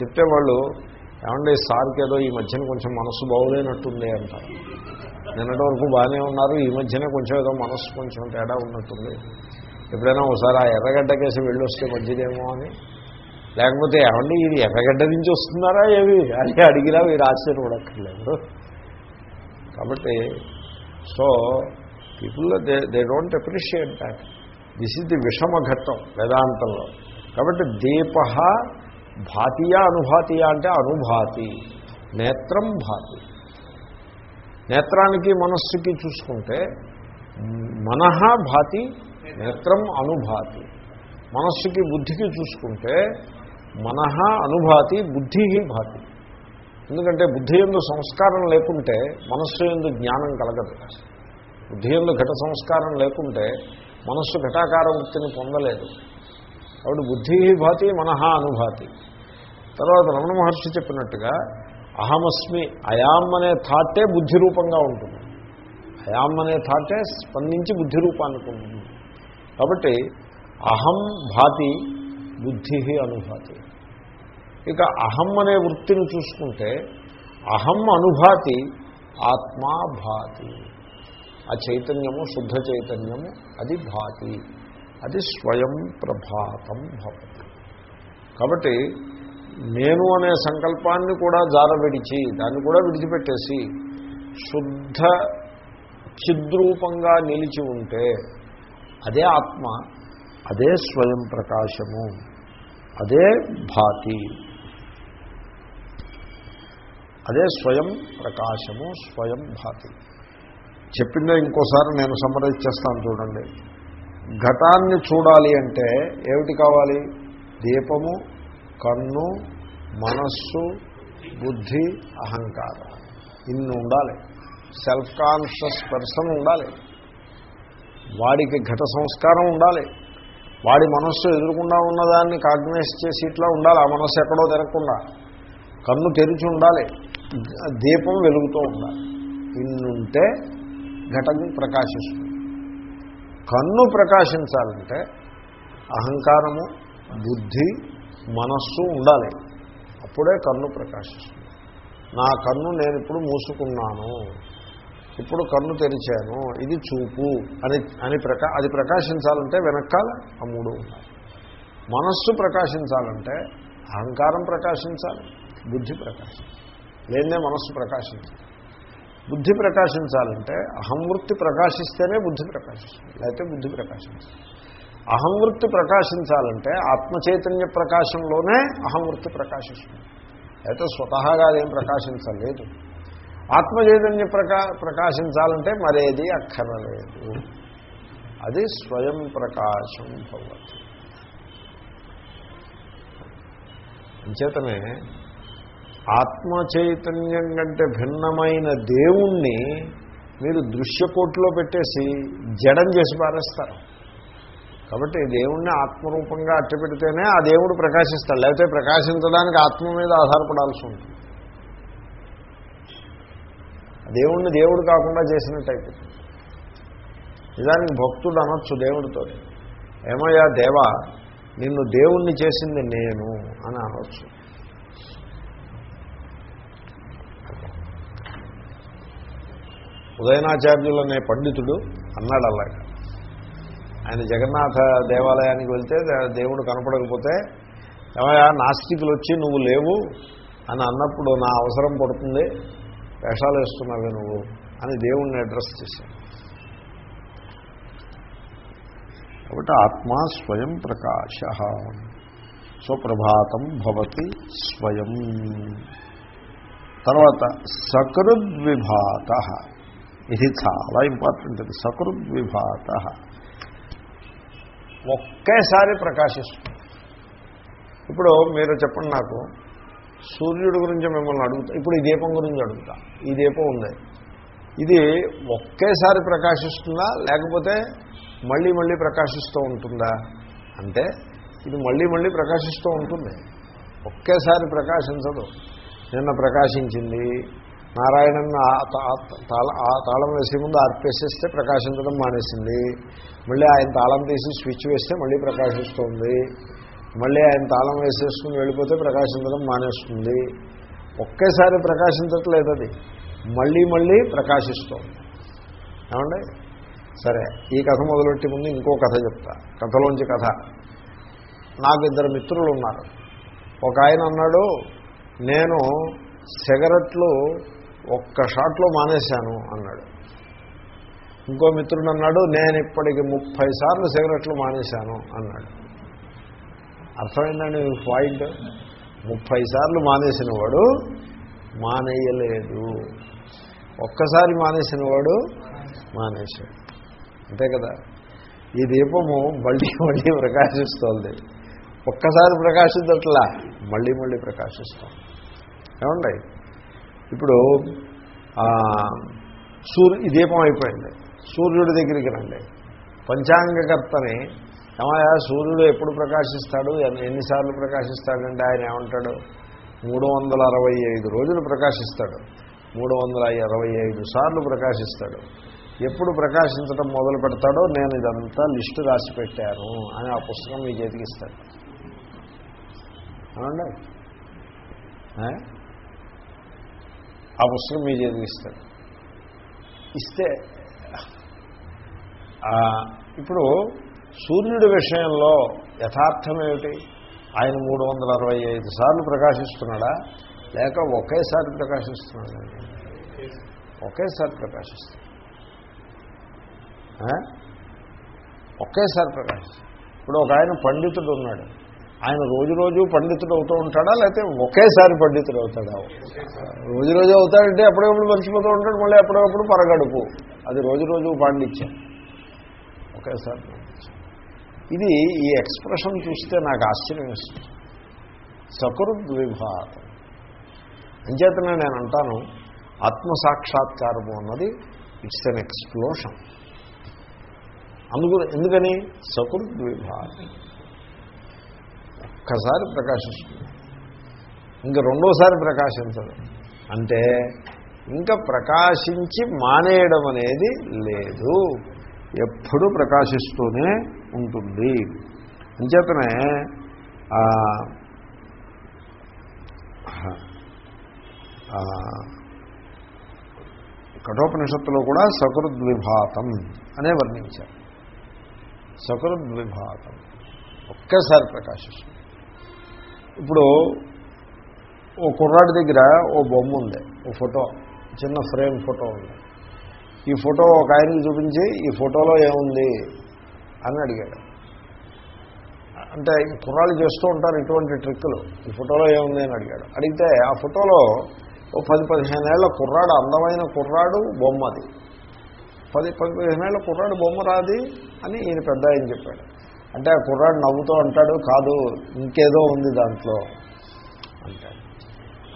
చెప్తే వాళ్ళు ఏమంటే సార్కి ఏదో ఈ మధ్యన కొంచెం మనస్సు బాగులేనట్టుంది అంటారు. నిన్నటి వరకు బాగానే ఉన్నారు ఈ మధ్యనే కొంచెం ఏదో మనస్సు కొంచెం తేడా ఉన్నట్టుంది. ఎప్పుడైనా ఒకసారి ఆ ఎర్రగడ్డ కేసి వెళ్ళొస్తే మంచిదేమో అని. లేకపోతే ఏమండి ఇది ఎర్రగడ్డ నుంచి వస్తున్నారా ఏవి? అని అడిగినా మీరు ఆశ్చర్యపడక్కర్లేదు కాబట్టి so people they they don't appreciate that this is the విషమ ఘట్టం వేదాంతంలో. కాబట్టి దీప భాతీయా అనుభాతియా అంటే అనుభాతి. నేత్రం భాతి. నేత్రానికి మనస్సుకి చూసుకుంటే మనహ భాతి నేత్రం అనుభాతి. మనస్సుకి బుద్ధికి చూసుకుంటే మనహ అనుభాతి బుద్ధి భాతి. ఎందుకంటే బుద్ధి ఎందు సంస్కారం లేకుంటే మనస్సు ఎందు జ్ఞానం కలగదు. బుద్ధి ఎందు ఘట సంస్కారం లేకుంటే మనస్సు ఘటాకార వృత్తిని పొందలేదు. కాబట్టి బుద్ధి భాతి మనహ అనుభాతి. తర్వాత రమణ మహర్షి చెప్పినట్టుగా అహమస్మి అయాం అనే థాటే బుద్ధి రూపంగా ఉంటుంది. అయాం అనే థాటే స్పందించి బుద్ధి రూపానికి ఉంటుంది కాబట్టి అహం భాతి బుద్ధి అనుభాతి. ఇక అహం అనే వృత్తిని చూసుకుంటే అహం అనుభాతి ఆత్మా భాతి. ఆ చైతన్యము శుద్ధ చైతన్యము అది భాతి. అది స్వయం ప్రభాతం భవతి. కాబట్టి నేను అనే సంకల్పాన్ని కూడా జారవిడిచి దాన్ని కూడా విడిచిపెట్టేసి శుద్ధ చిద్రూపంగా నిలిచి ఉంటే అదే ఆత్మ అదే స్వయం ప్రకాశము అదే భాతి. అదే స్వయం ప్రకాశము స్వయం భాతి. చెప్పిందే ఇంకోసారి నేను సమ్మరైజ్ చేస్తాను చూడండి. ఘటాన్ని చూడాలి అంటే ఏమిటి కావాలి? దీపము కన్ను మనస్సు బుద్ధి అహంకారం. ఇన్ని ఉండాలి. సెల్ఫ్ కాన్షియస్ పర్సన్ ఉండాలి. వాడికి ఘట సంస్కారం ఉండాలి. వాడి మనస్సు ఎదురుకుండా ఉన్నదాన్ని కాగ్నైజ్ చేసి ఇట్లా ఉండాలి. ఆ మనస్సు ఎక్కడో తిరగకుండా. కన్ను తెరిచి ఉండాలి. దీపం వెలుగుతూ ఉండాలి. ఇన్నుంటే ఘటం ప్రకాశిస్తుంది. కన్ను ప్రకాశించాలంటే అహంకారము బుద్ధి మనస్సు ఉండాలి. అప్పుడే కన్ను ప్రకాశిస్తుంది. నా కన్ను నేను ఇప్పుడు మూసుకున్నాను. ఇప్పుడు కన్ను తెరిచాను. ఇది చూపు అని అని ప్రకా అది ప్రకాశించాలంటే వెనకాల ఆ మూడు ఉండాలి. మనస్సు ప్రకాశించాలంటే అహంకారం ప్రకాశించాలి బుద్ధి ప్రకాశించాలి. లేదే మనస్సు ప్రకాశించాలి. బుద్ధి ప్రకాశించాలంటే అహంవృత్తి ప్రకాశిస్తేనే బుద్ధి ప్రకాశిస్తుంది. లేకపోతే బుద్ధి ప్రకాశించాలి అహంవృత్తి ప్రకాశించాలంటే ఆత్మచైతన్య ప్రకాశంలోనే అహంవృత్తి ప్రకాశిస్తుంది. అయితే స్వతహాగా అదేం ప్రకాశించలేదు. ఆత్మచైతన్య ప్రకా ప్రకాశించాలంటే మరేది అక్కరలేదు. అది స్వయం ప్రకాశం భవతి. అంచేతనే ఆత్మచైతన్యం కంటే భిన్నమైన దేవుణ్ణి మీరు దృశ్యకోట్లో పెట్టేసి జడం చేసి పారేస్తారు. కాబట్టి దేవుణ్ణి ఆత్మరూపంగా అట్టపెడితేనే ఆ దేవుడు ప్రకాశిస్తాడు. లేకపోతే ప్రకాశించడానికి ఆత్మ మీద ఆధారపడాల్సి ఉంటుంది. దేవుణ్ణి దేవుడు కాకుండా చేసినట్టయితే. నిజానికి భక్తుడు అనొచ్చు దేవుడితో. ఏమయ్యా దేవా నిన్ను దేవుణ్ణి చేసింది నేను అని అనొచ్చు. ఉదయనాచార్యులు అనే పండితుడు అన్నాడు అలాగా. ఆయన జగన్నాథ దేవాలయానికి వెళ్తే దేవుడు కనపడకపోతే ఏమయ్యా నాస్తికులు వచ్చి నువ్వు లేవు అని అన్నప్పుడు నా అవసరం పడుతుంది వేషాలు వేస్తున్నావే నువ్వు అని దేవుణ్ణి అడ్రస్ చేశాను కాబట్టి ఆత్మ స్వయం ప్రకాశ. స్వప్రభాతం భవతి స్వయం. తర్వాత సకృద్విభాత. ఇది చాలా ఇంపార్టెంట్ ఇది సకృద్విభాత. ఒకేసారి ప్రకాశిస్తుంది. ఇప్పుడు మీరు చెప్పండి నాకు సూర్యుడి గురించి మిమ్మల్ని అడుగుతా ఇప్పుడు ఈ దీపం గురించి అడుగుతా ఈ దీపం ఉంది. ఇది ఒకేసారి ప్రకాశిస్తుందా లేకపోతే మళ్ళీ మళ్ళీ ప్రకాశిస్తూ ఉంటుందా? అంటే ఇది మళ్ళీ మళ్ళీ ప్రకాశిస్తూ ఉంటుంది. ఒకేసారి ప్రకాశించదు. నిన్న ప్రకాశించింది నారాయణన్ ఆ తాళం వేసే ముందు ఆర్పేసేస్తే ప్రకాశించడం మానేసింది. మళ్ళీ ఆయన తాళం తీసి స్విచ్ వేస్తే మళ్ళీ ప్రకాశిస్తుంది. మళ్ళీ ఆయన తాళం వేసేసుకుని వెళ్ళిపోతే ప్రకాశించడం మానేస్తుంది. ఒకేసారి ప్రకాశించట్లేదు అది. మళ్ళీ మళ్ళీ ప్రకాశిస్తుంది. ఏమండి? సరే ఈ కథ మొదలెట్టి ముందు ఇంకో కథ చెప్తా. కథలోంచి కథ. నాకు ఇద్దరు మిత్రులు ఉన్నారు ఒక ఆయన అన్నాడు నేను సిగరెట్లు ఒక్క షాట్లో మానేశాను అన్నాడు. ఇంకో మిత్రుడు అన్నాడు నేను ఇప్పటికి ముప్పై సార్లు సిగరెట్లు మానేశాను అన్నాడు. అర్థమైందండి పాయింట్? ముప్పై సార్లు మానేసిన వాడు మానేయలేదు ఒక్కసారి మానేసిన వాడు మానేశాడు. అంతే కదా? ఈ దీపము మళ్ళీ మళ్ళీ ప్రకాశిస్తోంది. ఒక్కసారి ప్రకాశించట్లా మళ్ళీ మళ్ళీ ప్రకాశిస్తాం ఏమండి? ఇప్పుడు సూర్యు ఈ దీపం అయిపోయింది. సూర్యుడి దగ్గరికి రండి. పంచాంగకర్తని ఏమయ్యా సూర్యుడు ఎప్పుడు ప్రకాశిస్తాడు? ఎన్నిసార్లు ప్రకాశిస్తాడంటే ఆయన ఏమంటాడు? మూడు వందల అరవై ఐదు రోజులు ప్రకాశిస్తాడు. మూడు వందల అరవై ఐదు సార్లు ప్రకాశిస్తాడు. ఎప్పుడు ప్రకాశించడం మొదలు పెడతాడో నేను ఇదంతా లిస్టు రాసి పెట్టాను అని ఆ పుస్తకం మీ చేతికి ఇస్తాడు. అవునండి ఆ పుస్తకం మీ చేతికి ఇస్తాడు. ఇస్తే ఇప్పుడు సూర్యుడి విషయంలో యథార్థం ఏమిటి ఆయన మూడు వందల అరవై ఐదు సార్లు ప్రకాశిస్తున్నాడా? లేక ఒకేసారి ప్రకాశిస్తున్నాడా? ఒకేసారి ప్రకాశిస్తున్నాడు. ఒకేసారి ప్రకాశిస్తాడు ఇప్పుడు ఒక ఆయన పండితుడు ఉన్నాడు. ఆయన రోజు రోజు పండితుడు అవుతూ ఉంటాడా? లేకపోతే ఒకేసారి పండితుడు అవుతాడా? రోజు రోజు అవుతాడంటే అప్పుడప్పుడు మర్చిపోతూ ఉంటాడు మళ్ళీ అప్పటికప్పుడు పరగడుపు. అది రోజు రోజు పాండిత్యం. ఒకేసారి ఇది ఈ ఎక్స్ప్రెషన్ చూస్తే నాకు ఆశ్చర్యం ఇస్తుంది సకృద్విభాతం. అంచేతనే నేను అంటాను ఆత్మసాక్షాత్కారము అన్నది ఇట్స్ ఎన్ ఎక్స్ప్లోషన్. అందుకు ఎందుకని? సకృద్విభాతం. ఒక్కసారి ప్రకాశిస్తుంది. ఇంకా రెండోసారి ప్రకాశించదు. అంటే ఇంకా ప్రకాశించి మానేయడం అనేది లేదు. ఎప్పుడూ ప్రకాశిస్తూనే ఉంటుంది. అంచేతనే కఠోపనిషత్తులో కూడా సకృద్విభాతం అనే వర్ణించారు. సకృద్విభాతం. ఒక్కసారి ప్రకాశిస్తుంది. ఇప్పుడు ఓ కుర్రాడి దగ్గర ఓ బొమ్మ ఉంది ఓ ఫోటో చిన్న ఫ్రేమ్ ఫోటో ఉంది. ఈ ఫోటో ఒక ఆయనకి చూపించి ఈ ఫోటోలో ఏముంది? అని అడిగాడు. అంటే కుర్రాళ్ళు చేస్తూ ఉంటారు ఇటువంటి ట్రిక్కులు. ఈ ఫోటోలో ఏముంది అని అడిగాడు. అడిగితే ఆ ఫోటోలో ఓ పది పదిహేను ఏళ్ళ కుర్రాడు అందమైన కుర్రాడు బొమ్మది పది పది పదిహేనేళ్ళ కుర్రాడు బొమ్మ రాది అని ఈయన పెద్ద ఆయన చెప్పాడు. అంటే ఆ కుర్రాడు నవ్వుతూ అంటాడు కాదు ఇంకేదో ఉంది దాంట్లో. అంటాడు.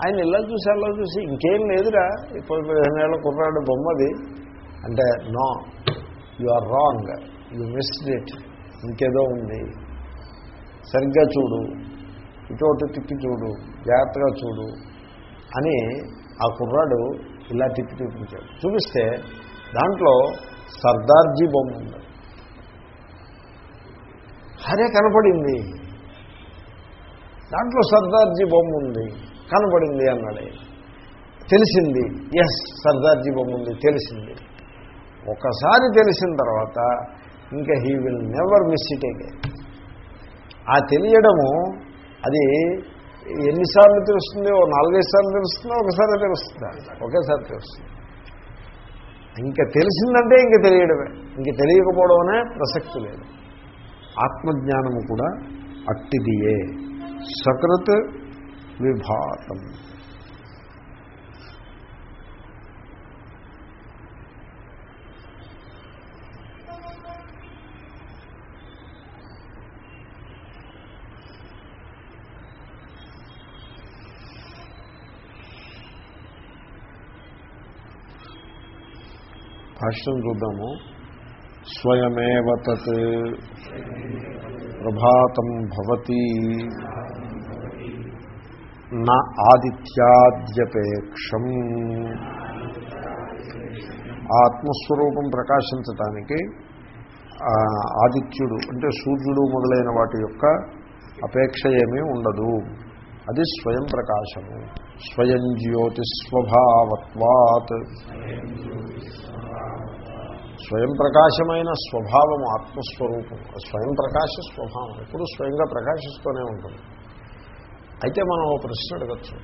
ఆయన ఇలా చూసి అలా చూసి ఇంకేం లేదురా ఇప్పుడు పదిహేనేళ్ళ కుర్రాడు బొమ్మది. అంటే no you are wrong you missed it ఇంకేదో ఉంది. సరిగ్గా చూడు ఇటువంటి తిప్పి చూడు జాగ్రత్తగా చూడు అని ఆ కుర్రాడు ఇలా తిప్పి చూపించాడు. చూపిస్తే దాంట్లో సర్దార్జీ బొమ్మ ఉంది. హరే కనపడింది. దాంట్లో సర్దార్జీ బొమ్మ ఉంది. కనపడింది అన్నాడు. తెలిసింది. ఎస్ సర్దార్జీ బొమ్మ ఉంది తెలిసింది. ఒకసారి తెలిసిన తర్వాత ఇంకా he will never miss it again ఆ తెలియడము అది ఎన్నిసార్లు తెలుస్తుంది? ఓ నాలుగైదు సార్లు తెలుస్తుందో? ఒకసారి తెలుస్తుందా ఒకేసారి తెలుస్తుంది. ఇంకా తెలిసిందంటే ఇంక తెలియడమే. ఇంక తెలియకపోవడం అనే ప్రసక్తి లేదు. ఆత్మజ్ఞానము కూడా అట్టిదియే. సకృత్ విభాతం. భాష్యం చూద్దాము. స్వయమేవ తత్ ప్రభాతం భవతి. నా ఆదిత్యాద్యపేక్షం. ఆత్మస్వరూపం ప్రకాశించటానికి ఆదిత్యుడు అంటే సూర్యుడు మొదలైన వాటి యొక్క అపేక్ష ఏమీ ఉండదు. అది స్వయం ప్రకాశము. స్వయం జ్యోతిస్వభావత్వాత్ స్వయం ప్రకాశమైన స్వభావము ఆత్మస్వరూపం. స్వయం ప్రకాశ స్వభావం ఎప్పుడు స్వయంగా ప్రకాశిస్తూనే ఉంటుంది. అయితే మనం ప్రశ్న అడగచ్చు.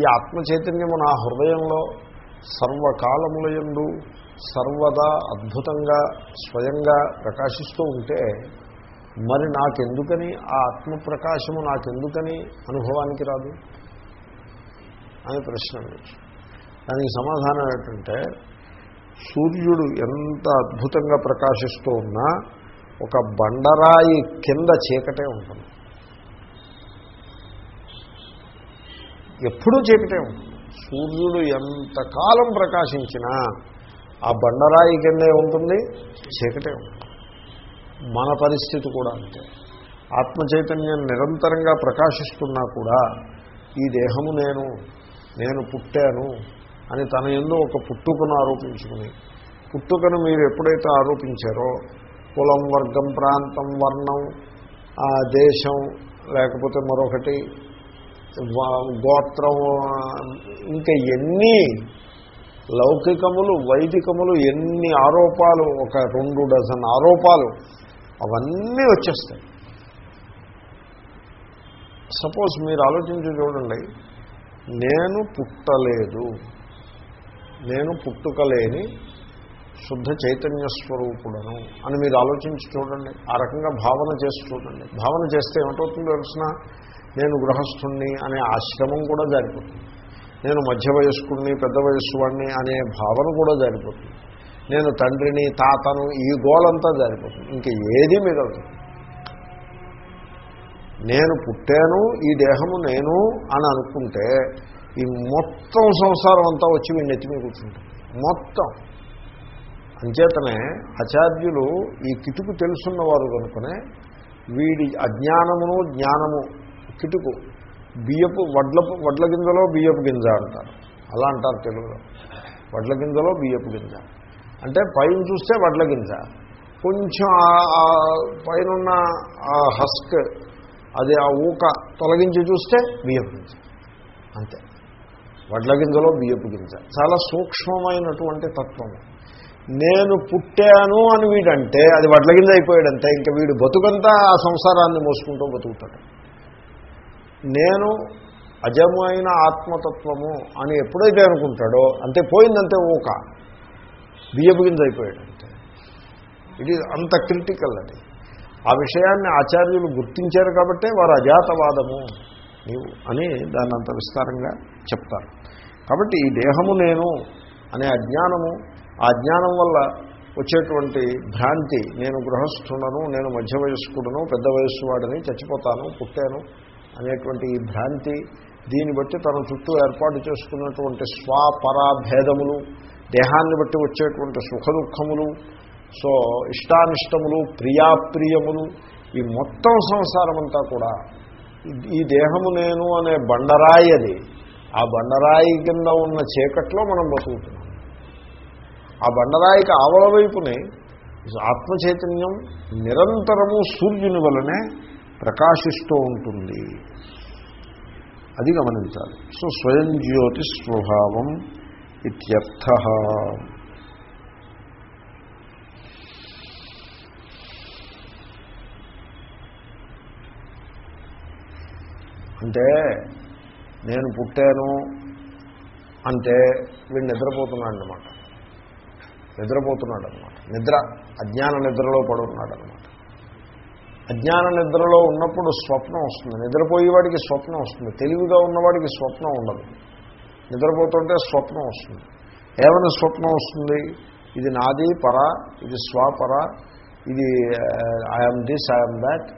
ఈ ఆత్మ చైతన్యము నా హృదయంలో సర్వకాలములయందు సర్వదా అద్భుతంగా స్వయంగా ప్రకాశిస్తూ ఉంటే మరి నాకెందుకని ఆ ఆత్మ ప్రకాశము నాకెందుకని అనుభవానికి రాదు? అని ప్రశ్న అడగచ్చు. దానికి సమాధానం ఏంటంటే సూర్యుడు ఎంత అద్భుతంగా ప్రకాశిస్తూ ఉన్నా ఒక బండరాయి కింద చీకటే ఉంటుంది. ఎప్పుడూ చీకటే ఉంటుంది. సూర్యుడు ఎంతకాలం ప్రకాశించినా ఆ బండరాయి కిందే ఉంటుంది చీకటే ఉంటుంది. మన పరిస్థితి కూడా అంతే. ఆత్మ చైతన్యం నిరంతరంగా ప్రకాశిస్తున్నా కూడా ఈ దేహము నేను నేను పుట్టాను అని తన ఎందు ఒక పుట్టుకను ఆరోపించుకుని పుట్టుకను మీరు ఎప్పుడైతే ఆరోపించారో కులం వర్గం ప్రాంతం వర్ణం ఆ దేశం లేకపోతే మరొకటి గోత్రం ఇంకా ఎన్ని లౌకికములు వైదికములు ఎన్ని ఆరోపాలు ఒక రెండు డజన్ ఆరోపాలు అవన్నీ వచ్చేస్తాయి. సపోజ్ మీరు ఆలోచించి చూడండి నేను పుట్టలేదు. నేను పుట్టుకలేని శుద్ధ చైతన్య స్వరూపుడను అని మీరు ఆలోచించి చూడండి. ఆ రకంగా భావన చేసి చూడండి. భావన చేస్తే ఏమిటవుతుందో తెలిసిన? నేను గృహస్థుణ్ణి అనే ఆశ్రమం కూడా జారిపోతుంది. నేను మధ్య వయస్కుడిని పెద్ద వయస్సు వాడిని అనే భావన కూడా జారిపోతుంది. నేను తండ్రిని తాతను ఈ గోలంతా జారిపోతుంది. ఇంక ఏది మిగలదు. నేను పుట్టాను ఈ దేహము నేను అని అనుకుంటే ఈ మొత్తం సంసారం అంతా వచ్చి వీడిని ఎత్తిమీ కూర్చుంటుంది. మొత్తం. అంచేతనే ఆచార్యులు ఈ కిటుకు తెలుసున్నవారు కనుకనే వీడి అజ్ఞానమును జ్ఞానము కిటుకు బియ్యపు వడ్లపు వడ్ల గింజలో బియ్యపు గింజ అంటారు. అలా అంటారు తెలుగులో. వడ్ల గింజలో బియ్యపు గింజ. అంటే పైన చూస్తే వడ్ల గింజ. కొంచెం పైన పైనున్న ఆ హస్క్ అది ఆ ఊక తొలగించి చూస్తే బియ్యపు గింజ. అంతే. వడ్ల గింజలో బియ్యపు గింజ చాలా సూక్ష్మమైనటువంటి తత్వము నేను పుట్టాను అని వీడంటే అది వడ్ల గింజ అయిపోయాడంతే ఇంకా వీడు బతుకంతా ఆ సంసారాన్ని మోసుకుంటూ బతుకుతాడు. నేను అజమైన ఆత్మతత్వము అని ఎప్పుడైతే అనుకుంటాడో అంతే పోయిందంతే ఊక. బియ్యపు గింజ అయిపోయాడంతే ఇది అంత క్రిటికల్ అది. ఆ విషయాన్ని ఆచార్యులు గుర్తించారు కాబట్టే వారు అజాతవాదము. నీవు అని దాన్ని అంత విస్తారంగా చెప్తారు. కాబట్టి ఈ దేహము నేను అనే అజ్ఞానము ఆ అజ్ఞానం వల్ల వచ్చేటువంటి భ్రాంతి నేను గృహస్థుడను నేను మధ్య వయస్కుడను పెద్ద వయస్సు వాడిని చచ్చిపోతాను పుట్టాను అనేటువంటి ఈ భ్రాంతి దీన్ని బట్టి తన చుట్టూ ఏర్పాటు చేసుకున్నటువంటి స్వపరాభేదములు దేహాన్ని బట్టి వచ్చేటువంటి సుఖ దుఃఖములు సో ఇష్టానిష్టములు ప్రియాప్రియములు ఈ మొత్తం సంసారం అంతా కూడా ఈ- దేహము నేను అనే బండరాయి అది. ఆ బండరాయి కింద ఉన్న చీకట్లో మనం బతుకుతున్నాం. ఆ బండరాయికి ఆవల వైపునే ఆత్మచైతన్యం నిరంతరము సూర్యుని వలనే ప్రకాశిస్తూ ఉంటుంది. అది గమనించాలి. సో స్వయం జ్యోతి స్వభావం ఇత్యర్థ. అంటే నేను పుట్టాను అంటే వీడు నిద్రపోతున్నాడు అనమాట నిద్రపోతున్నాడు అనమాట నిద్ర అజ్ఞాన నిద్రలో పడున్నాడు అనమాట అజ్ఞాన నిద్రలో ఉన్నప్పుడు స్వప్నం వస్తుంది. నిద్రపోయేవాడికి స్వప్నం వస్తుంది. తెలివిగా ఉన్నవాడికి స్వప్నం ఉండదు. నిద్రపోతుంటే స్వప్నం వస్తుంది. ఏమైనా స్వప్నం వస్తుంది? ఇది నాది పర ఇది స్వపర ఇది ఐఎమ్ దిస్ ఐఎమ్ దాట్.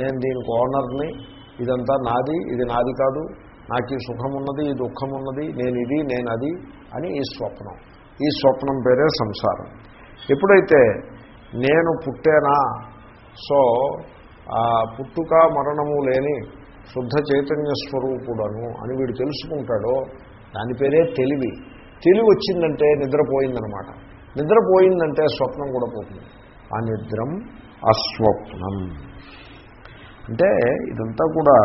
నేను దీనికి ఓనర్ని ఇదంతా నాది ఇది నాది కాదు. నాకు ఈ సుఖం ఉన్నది ఈ దుఃఖం ఉన్నది నేను ఇది నేను అది అని ఈ స్వప్నం. ఈ స్వప్నం పేరే సంసారం. ఎప్పుడైతే నేను పుట్టేనా సో ఆ పుట్టుక మరణము లేని శుద్ధ చైతన్య స్వరూపుడను అని వీడు తెలుసుకుంటాడో దాని పేరే తెలివి. తెలివి వచ్చిందంటే నిద్రపోయిందనమాట. నిద్రపోయిందంటే స్వప్నం కూడా పోతుంది. అనిద్రం నిద్రం అస్వప్నం అంటే ఇదంతా కూడా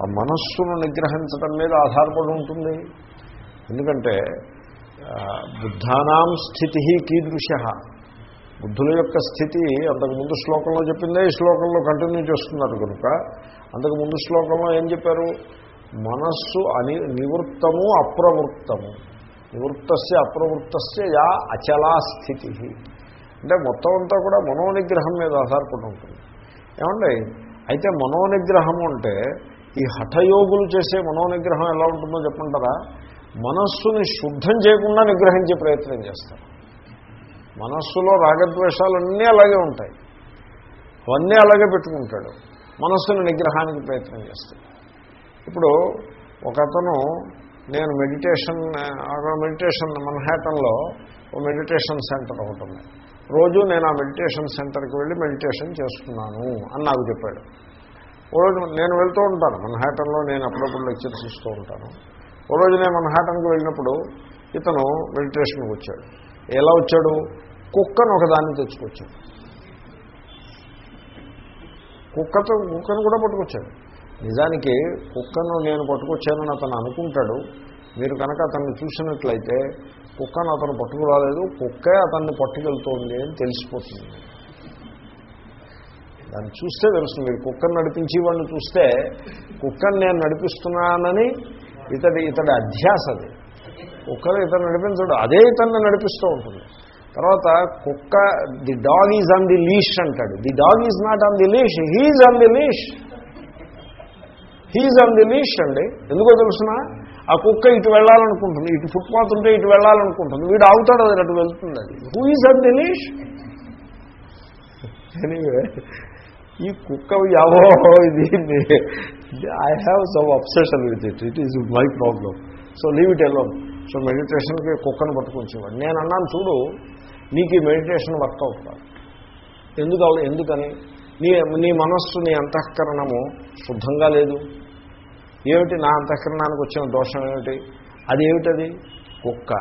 ఆ మనస్సును నిగ్రహించడం మీద ఆధారపడి ఉంటుంది. ఎందుకంటే బుద్ధానాం స్థితి కీదృశ బుద్ధుల యొక్క స్థితి అంతకుముందు శ్లోకంలో చెప్పిందే ఈ శ్లోకంలో కంటిన్యూ చేస్తున్నారు కనుక అంతకుముందు శ్లోకంలో ఏం చెప్పారు? మనస్సు అని నివృత్తము అప్రవృత్తము. నివృత్తస్య అప్రవృత్తస్య యా అచలా స్థితి అంటే మొత్తం అంతా కూడా మనోనిగ్రహం మీద ఆధారపడి ఉంటుంది. ఏమండి? అయితే మనోనిగ్రహము అంటే ఈ హఠయోగులు చేసే మనోనిగ్రహం ఎలా ఉంటుందో చెప్పంటారా మనస్సుని శుద్ధం చేయకుండా నిగ్రహించే ప్రయత్నం చేస్తారు. మనస్సులో రాగద్వేషాలన్నీ అలాగే ఉంటాయి. అవన్నీ అలాగే పెట్టుకుంటాడు. మనస్సును నిగ్రహానికి ప్రయత్నం చేస్తాడు. ఇప్పుడు ఒకతను నేను మెడిటేషన్ మెడిటేషన్ మన్హాటన్లో ఓ మెడిటేషన్ సెంటర్ ఒకటి ఉంది. రోజు నేను ఆ మెడిటేషన్ సెంటర్కి వెళ్ళి మెడిటేషన్ చేస్తున్నాను అని నాకు చెప్పాడు. ఓ రోజు నేను వెళ్తూ ఉంటాను. మన్హాటన్లో నేను అప్పుడప్పుడు లెక్చర్స్ ఇస్తూ ఉంటాను. ఓ రోజు నేను మన్హాటన్కి వెళ్ళినప్పుడు ఇతను మెడిటేషన్కి వచ్చాడు. ఎలా వచ్చాడు? కుక్కను ఒకదాన్ని తెచ్చుకొచ్చాడు. కుక్కతో కుక్కను కూడా పట్టుకొచ్చాడు. నిజానికి కుక్కను నేను పట్టుకొచ్చానని అతను అనుకుంటాడు. మీరు కనుక అతన్ని చూసినట్లయితే కుక్కను అతను పట్టుకురాలేదు కుక్కే అతన్ని పట్టుకెళ్తోంది అని తెలిసిపోతుంది. దాన్ని చూస్తే తెలుస్తుంది మీరు కుక్కను నడిపించి వాడిని చూస్తే కుక్కను నేను నడిపిస్తున్నానని ఇతడి ఇతడి అధ్యాస అది. కుక్కను ఇతను నడిపించడు అదే ఇతన్ని నడిపిస్తూ ఉంటుంది. తర్వాత కుక్క the dog is on the leash అంటాడు. The dog is not on the leash he's on the leash. He's on the leash అండి. ఎందుకో తెలుసిన? ఆ కుక్క ఇటు వెళ్ళాలనుకుంటుంది ఇటు ఫుట్పాత్ ఉంటే ఇటు వెళ్ళాలనుకుంటుంది వీడు ఆగుతాడు అది అటు వెళ్తుంది అది. Who is at the leash anyway ఈ కుక్క యావో ఇది I have some obsession with it it is my problem so leave it alone so మెడిటేషన్కి కుక్కను పట్టుకొచ్చేవాడు. నేను అన్నాను చూడు నీకు ఈ మెడిటేషన్ వర్కౌట్ కాదు. ఎందుకు ఎందుకని? నీ నీ మనస్సు నీ అంతఃకరణము శుద్ధంగా లేదు. ఏమిటి నా అంతఃకరణానికి వచ్చిన దోషం ఏమిటి? అది ఏమిటది? కుక్క.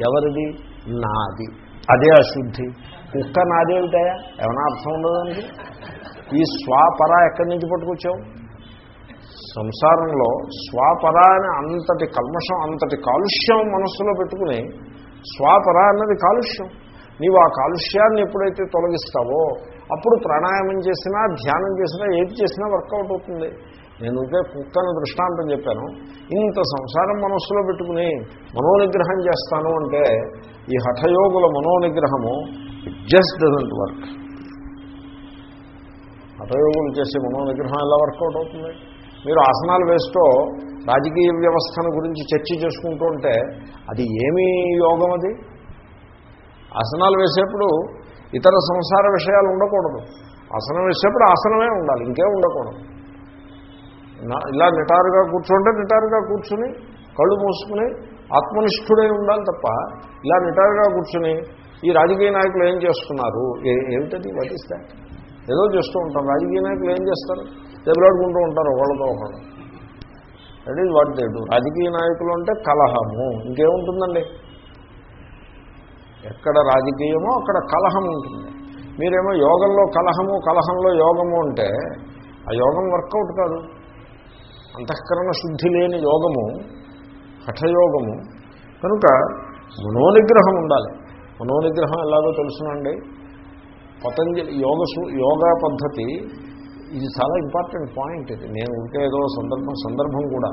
ఎవరిది? నాది. అదే అశుద్ధి. కుక్క నాదేమిటాయా ఏమైనా అర్థం ఉండదండి ఈ స్వాపర ఎక్కడి నుంచి పట్టుకొచ్చావు? సంసారంలో స్వాపర అని అంతటి కల్మషం అంతటి కాలుష్యం మనస్సులో పెట్టుకుని స్వాపర అన్నది కాలుష్యం. నీవు ఆ కాలుష్యాన్ని ఎప్పుడైతే తొలగిస్తావో అప్పుడు ప్రాణాయామం చేసినా ధ్యానం చేసినా ఏది చేసినా వర్కౌట్ అవుతుంది. నేను ఇంకే కుక్కను దృష్టాంతం చెప్పాను. ఇంత సంసారం మనస్సులో పెట్టుకుని మనోనిగ్రహం చేస్తాను అంటే ఈ హఠయోగుల మనోనిగ్రహము జస్ట్ డజంట్ వర్క్ హఠయోగులు చేసే మనోనిగ్రహం ఎలా వర్కౌట్ అవుతుంది? మీరు ఆసనాలు వేస్తూ రాజకీయ వ్యవస్థను గురించి చర్చ చేసుకుంటూ ఉంటే అది ఏమీ యోగం అది? ఆసనాలు వేసేప్పుడు ఇతర సంసార విషయాలు ఉండకూడదు. ఆసనం వేసేప్పుడు ఆసనమే ఉండాలి ఇంకే ఉండకూడదు. ఇలా నిటారుగా కూర్చుంటే నిటారుగా కూర్చుని కళ్ళు మూసుకుని ఆత్మనిష్ఠుడై ఉండాలి తప్ప ఇలా నిటారుగా కూర్చుని ఈ రాజకీయ నాయకులు ఏం చేస్తున్నారు? ఏమిటది? వాట్ ఏదో చేస్తూ ఉంటాం. రాజకీయ నాయకులు ఏం చేస్తారు? దెబ్బలాడుకుంటూ ఉంటారు ఒకళ్ళతో ఒకళ్ళు. దట్ ఈజ్ వాట్ దేడు రాజకీయ నాయకులు అంటే కలహము. ఇంకేముంటుందండి? ఎక్కడ రాజకీయమో అక్కడ కలహం ఉంటుంది. మీరేమో యోగంలో కలహము కలహంలో యోగము అంటే ఆ యోగం వర్కౌట్ కాదు. అంతఃకరణ శుద్ధి లేని యోగము హఠయోగము కనుక మనోనిగ్రహం ఉండాలి. మనోనిగ్రహం ఎలాగో తెలుసునండి. పతంజలి యోగ సు- యోగా పద్ధతి ఇది చాలా ఇంపార్టెంట్ పాయింట్ ఇది. నేను ఉంటే ఏదో సందర్భం సందర్భం కూడా.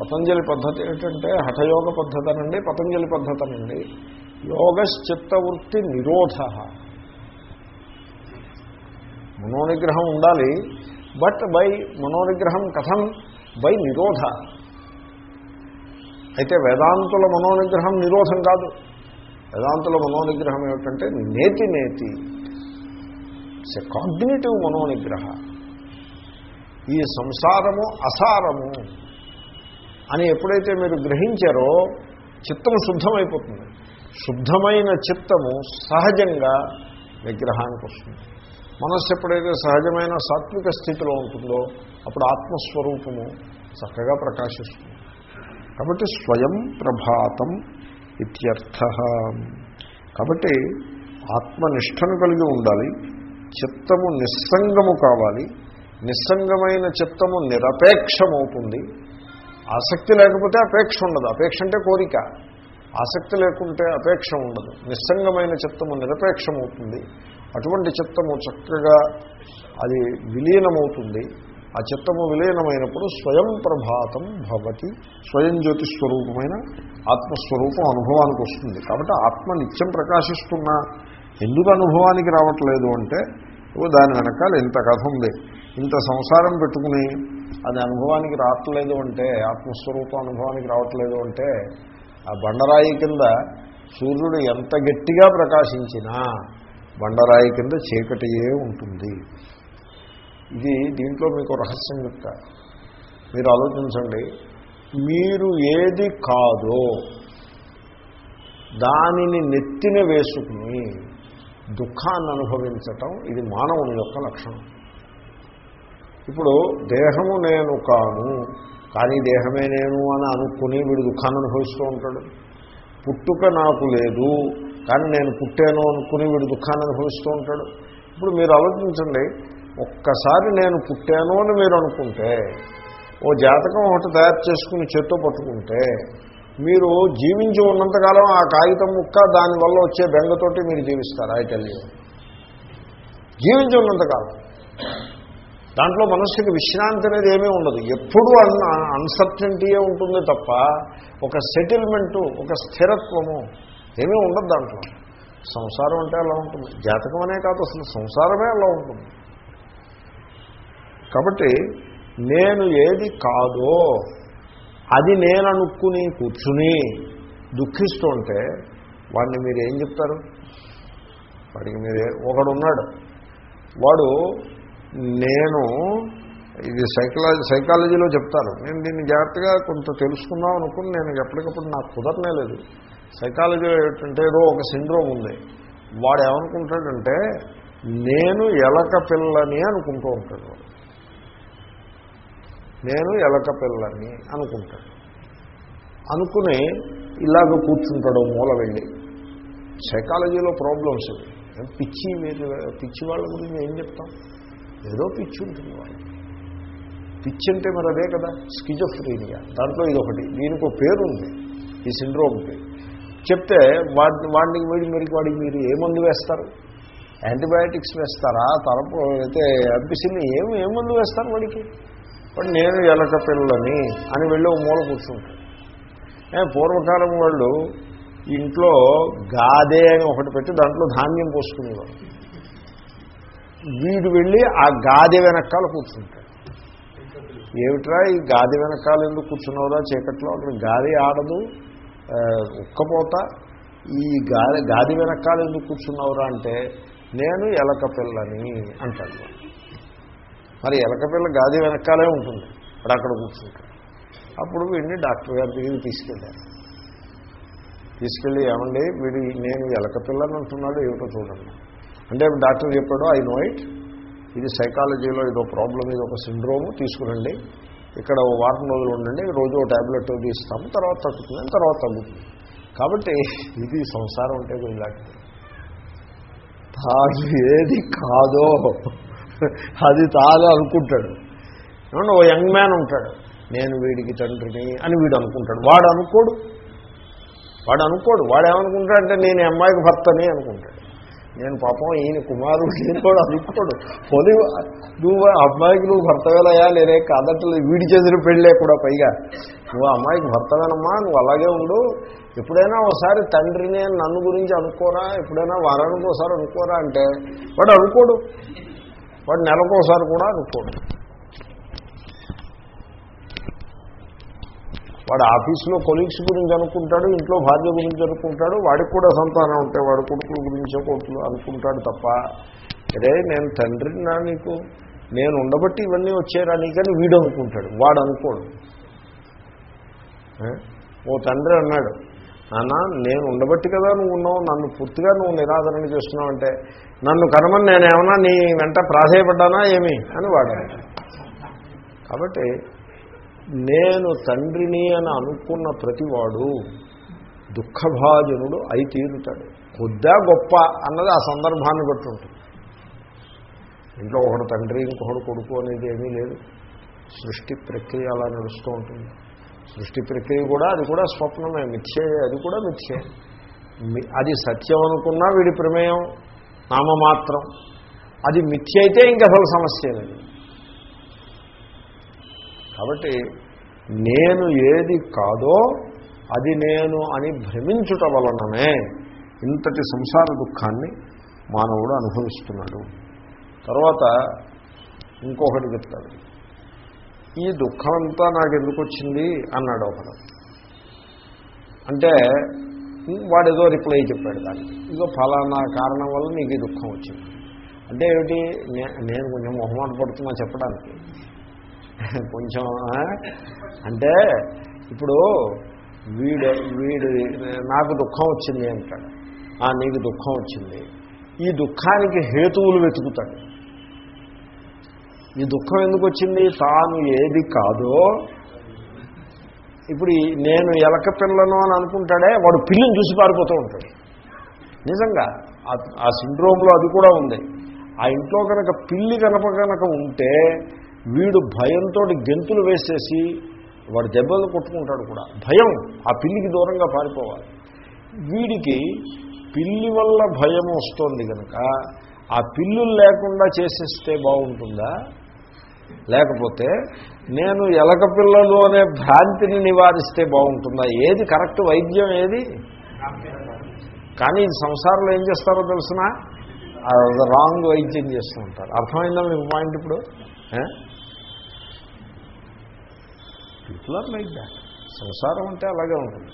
పతంజలి పద్ధతి ఏంటంటే హఠయోగ పద్ధతి అనండి పతంజలి పద్ధతి అనండి యోగశ్చిత్తవృత్తి నిరోధ. మనోనిగ్రహం ఉండాలి బట్ బై మనోనిగ్రహం కథం బై నిరోధ. అయితే వేదాంతుల మనోనిగ్రహం నిరోధం కాదు. వేదాంతుల మనోనిగ్రహం ఏమిటంటే నేతి నేతి. ఇట్స్ ఎ కాగ్నేటివ్ మనోనిగ్రహ. ఈ సంసారము అసారము అని ఎప్పుడైతే మీరు గ్రహించారో చిత్తం శుద్ధమైపోతుంది. శుద్ధమైన చిత్తము సహజంగా విగ్రహానికి వస్తుంది. మనస్సు ఎప్పుడైతే సహజమైన సాత్విక స్థితిలో ఉంటుందో అప్పుడు ఆత్మస్వరూపము చక్కగా ప్రకాశిస్తుంది. కాబట్టి స్వయం ప్రభాతం ఇత్యర్థ. కాబట్టి ఆత్మనిష్టను కలిగి ఉండాలి చిత్తము నిస్సంగము కావాలి నిస్సంగమైన చిత్తము నిరపేక్షమవుతుంది. ఆసక్తి లేకపోతే అపేక్ష ఉండదు. అపేక్ష అంటే కోరిక. ఆసక్తి లేకుంటే అపేక్ష ఉండదు. నిస్సంగమైన చిత్తము నిరపేక్షమవుతుంది. అటువంటి చిత్తము చక్కగా అది విలీనమవుతుంది. ఆ చిత్తము విలీనమైనప్పుడు స్వయం ప్రభాతం భవతి. స్వయం జ్యోతి స్వరూపమైన ఆత్మస్వరూపం అనుభవానికి వస్తుంది. కాబట్టి ఆత్మ నిత్యం ప్రకాశిస్తున్న ఎందుకు అనుభవానికి రావట్లేదు అంటే ఓ దాని వెనకాల ఇంత కథ ఉంది. ఇంత సంసారం పెట్టుకుని అది అనుభవానికి రావట్లేదు అంటే ఆత్మస్వరూపం అనుభవానికి రావట్లేదు అంటే ఆ బండరాయి కింద సూర్యుడు ఎంత గట్టిగా ప్రకాశించినా బండరాయి కింద చీకటియే ఉంటుంది. ఇది దీంట్లో మీకు రహస్యం చెప్తా. మీరు ఆలోచించండి. మీరు ఏది కాదో దానిని నెత్తిన వేసుకుని దుఃఖాన్ని అనుభవించటం ఇది మానవుని యొక్క లక్షణం. ఇప్పుడు దేహము నేను కాను కానీ దేహమే నేను అని అనుకుని వీడు దుఃఖాన్ని అనుభవిస్తూ ఉంటాడు. పుట్టుక నాకు లేదు కానీ నేను పుట్టాను అనుకుని వీడు దుఃఖాన్ని అనుభవిస్తూ ఉంటాడు. ఇప్పుడు మీరు ఆలోచించండి ఒక్కసారి నేను పుట్టాను అని మీరు అనుకుంటే ఓ జాతకం ఒకటి తయారు చేసుకుని చేత్తో పట్టుకుంటే మీరు జీవించి ఉన్నంతకాలం ఆ కాగితం ముక్క దానివల్ల వచ్చే బెంగతోటి మీరు జీవిస్తారు? I tell you. జీవించి ఉన్నంతకాలం. దాంట్లో మనస్సుకి విశ్రాంతి అనేది ఏమీ ఉండదు. ఎప్పుడూ అన్న అన్సర్టెంటీయే ఉంటుంది తప్ప ఒక సెటిల్మెంటు ఒక స్థిరత్వము ఏమీ ఉండదు దాంట్లో. సంసారం అంటే అలా ఉంటుంది. జాతకం అనే కాదు అసలు. సంసారమే అలా ఉంటుంది. కాబట్టి నేను ఏది కాదో అది నేను అనుకుని కూర్చుని దుఃఖిస్తుంటే వాడిని మీరు ఏం చెప్తారు? వాడికి మీరే ఒకడున్నాడు. వాడు నేను ఇది సైకలాజీ సైకాలజీలో చెప్తారు. నేను దీన్ని జాగ్రత్తగా కొంత తెలుసుకుందాం అనుకుని నేను ఎప్పటికప్పుడు నాకు కుదరనే లేదు. సైకాలజీ ఏంటంటే ఏదో ఒక సిండ్రోమ్ ఉంది. వాడు ఏమనుకుంటాడంటే నేను ఎలక పిల్లని అనుకుంటూ ఉంటాడు. నేను ఎలక పిల్లని అనుకుంటాడు అనుకుని ఇలాగ కూర్చుంటాడు మూల వెళ్ళి. సైకాలజీలో ప్రాబ్లమ్స్ ఇవి. పిచ్చి మీరు పిచ్చి వాళ్ళ గురించి ఏం చెప్తాం? ఏదో పిచ్చి ఉంటుంది వాళ్ళు పిచ్చి అంటే మరి అదే కదా? స్కిజోఫ్రీనియా. దాంట్లో ఇది ఒకటి. దీనికి ఒక పేరు ఉంది ఈ సిండ్రోమ్కి చెప్తే వాడి వాడికి వీడి మీరు వాడికి మీరు ఏ మందు వేస్తారు? యాంటీబయాటిక్స్ వేస్తారా? తరపు అయితే అంపిసిల్ని ఏం ఏ మందు వేస్తారు వాడికి? వాడు నేను ఎలక పిల్లని అని వెళ్ళి ఒక మూల కూర్చుంటాడు. పూర్వకాలం వాళ్ళు ఇంట్లో గాదే అని ఒకటి పెట్టి దాంట్లో ధాన్యం పోసుకునేవారు. వీడు వెళ్ళి ఆ గాది వెనకాల కూర్చుంటాడు. ఏమిట్రా ఈ గాది వెనకాల ఎందుకు కూర్చున్నావురా చీకట్లో? అక్కడ గాది ఆడదు ఉక్కపోత. ఈ గాది గాది వెనకాల ఎందుకు కూర్చున్నావురా అంటే నేను ఎలక పిల్లని అంటాడు మరి ఎలకపిల్ల గాది వెనకాలే ఉంటుంది. అక్కడ అక్కడ కూర్చుంటాడు. అప్పుడు వీడిని డాక్టర్ గారి దగ్గరికి తీసుకెళ్ళారు. తీసుకెళ్ళి ఏమండి వీడి నేను ఎలకపిల్లని అంటున్నాడు ఏమిటో చూడండి. అంటే డాక్టర్ చెప్పాడు ఐ నో ఇట్. ఇది సైకాలజీలో ఏదో ప్రాబ్లం ఇది ఒక సిండ్రోము తీసుకురండి. ఇక్కడ వారం రోజులు ఉండండి రోజు ఓ ట్యాబ్లెట్ తీస్తాము తర్వాత తగ్గుతుంది తర్వాత తగ్గుతుంది. కాబట్టి ఇది సంసారం అంటే ఇలాంటిది ఏది కాదో. అది తాను అనుకుంటాడు. ఏమంటే ఓ యంగ్ మ్యాన్ ఉంటాడు. నేను వీడికి తండ్రిని అని వీడు అనుకుంటాడు. వాడు అనుకోడు. వాడు అనుకోడు. వాడు ఏమనుకుంటాడంటే నేను అమ్మాయికి భర్తని అనుకుంటాడు. నేను పాపం ఈయన కుమారుడు ఈయన కూడా అనుకోడు. పోనీ నువ్వు అమ్మాయికి నువ్వు భర్తవేలయా? లేదే కాదట్లేదు వీడి చేసిన పెళ్ళే కూడా పైగా. నువ్వు అమ్మాయికి భర్తవేనమ్మా నువ్వు అలాగే ఉండు. ఎప్పుడైనా ఒకసారి తండ్రిని నన్ను గురించి అనుకోరా? ఎప్పుడైనా వారానికి ఒకసారి అనుకోరా అంటే వాడు అనుకోడు. వాడు నెలకోసారి కూడా అనుకోడు వాడు ఆఫీసులో కొలీగ్స్ గురించి అనుకుంటాడు ఇంట్లో భార్య గురించి అనుకుంటాడు వాడికి కూడా సంతానం ఉంటే వాడు కొడుకుల గురించో కొడుకులు అనుకుంటాడు తప్ప అరే నేను తండ్రిని నా నీకు నేను ఉండబట్టి ఇవన్నీ వచ్చారా నీకని వీడు అనుకుంటాడు. వాడు అనుకోడు. ఓ తండ్రి అన్నాడు నాన్న నేను ఉండబట్టి కదా నువ్వు ఉన్నావు నన్ను పూర్తిగా నువ్వు నిరాదరణ చేస్తున్నావు అంటే నన్ను కనమని నేనేమన్నా నీ వెంట ప్రాధేయపడ్డానా ఏమి? అని వాడు కాబట్టి నేను తండ్రిని అని అనుకున్న ప్రతివాడు దుఃఖభాజనుడు అయి తీరుతాడు. కొద్దా గొప్ప అన్నది ఆ సందర్భాన్ని బట్టి ఉంటుంది. ఇంట్లో ఒకడు తండ్రి ఇంకొకడు కొడుకు అనేది ఏమీ లేదు. సృష్టి ప్రక్రియ అలా నడుస్తూ ఉంటుంది. సృష్టి ప్రక్రియ కూడా అది కూడా స్వప్నమే మిథ్యే అది కూడా మిథ్యే. అది సత్యం అనుకున్నా వీడి ప్రమేయం నామమాత్రం. అది మిథ్య అయితే ఇంక అసలు సమస్య లేదు. కాబట్టి నేను ఏది కాదో అది నేను అని భ్రమించుట వలననే ఇంతటి సంసార దుఃఖాన్ని మానవుడు అనుభవిస్తున్నాడు. తర్వాత ఇంకొకటి చెప్తాడు. ఈ దుఃఖం అంతా నాకు ఎందుకు వచ్చింది అన్నాడు ఒకడు అంటే వాడు ఏదో రిప్లై చెప్పాడు దానికి. ఇదో ఫలానా కారణం వల్ల నీకు ఈ దుఃఖం వచ్చింది. అంటే ఏమిటి? నే- నేను కొంచెం మొహమాట పడుతున్నా చెప్పడానికి. కొంచెం అంటే ఇప్పుడు వీడు వీడు నాకు దుఃఖం వచ్చింది అంటాడు. ఆ నీకు దుఃఖం వచ్చింది. ఈ దుఃఖానికి హేతువులు వెతుకుతాడు. ఈ దుఃఖం ఎందుకు వచ్చింది తాను ఏది కాదో. ఇప్పుడు నేను ఎలక పిల్లను అని అనుకుంటాడే వాడు పిల్లిని చూసి పారిపోతూ ఉంటాడు. నిజంగా ఆ- ఆ సిండ్రోమ్లో అది కూడా ఉంది. ఆ ఇంట్లో కనుక పిల్లి కనుక కనుక ఉంటే వీడు భయంతో గెంతులు వేసేసి వాడు దెబ్బలు కొట్టుకుంటాడు కూడా. భయం ఆ పిల్లికి దూరంగా పారిపోవాలి. వీడికి పిల్లి వల్ల భయం వస్తుంది కనుక ఆ పిల్లులు లేకుండా చేసేస్తే బాగుంటుందా? లేకపోతే నేను ఎలక పిల్లలు అనే భ్రాంతిని నివారిస్తే బాగుంటుందా? ఏది కరెక్ట్ వైద్యం ఏది? కానీ సంసారంలో ఏం చేస్తారో తెలిసిన? రాంగ్ వైద్యం చేస్తూ ఉంటారు అర్థమైందా మీకు పాయింట్ ఇప్పుడు? పీపుల్ ఆర్ లైక్ దాట్ సంసారం అంటే అలాగే ఉంటుంది.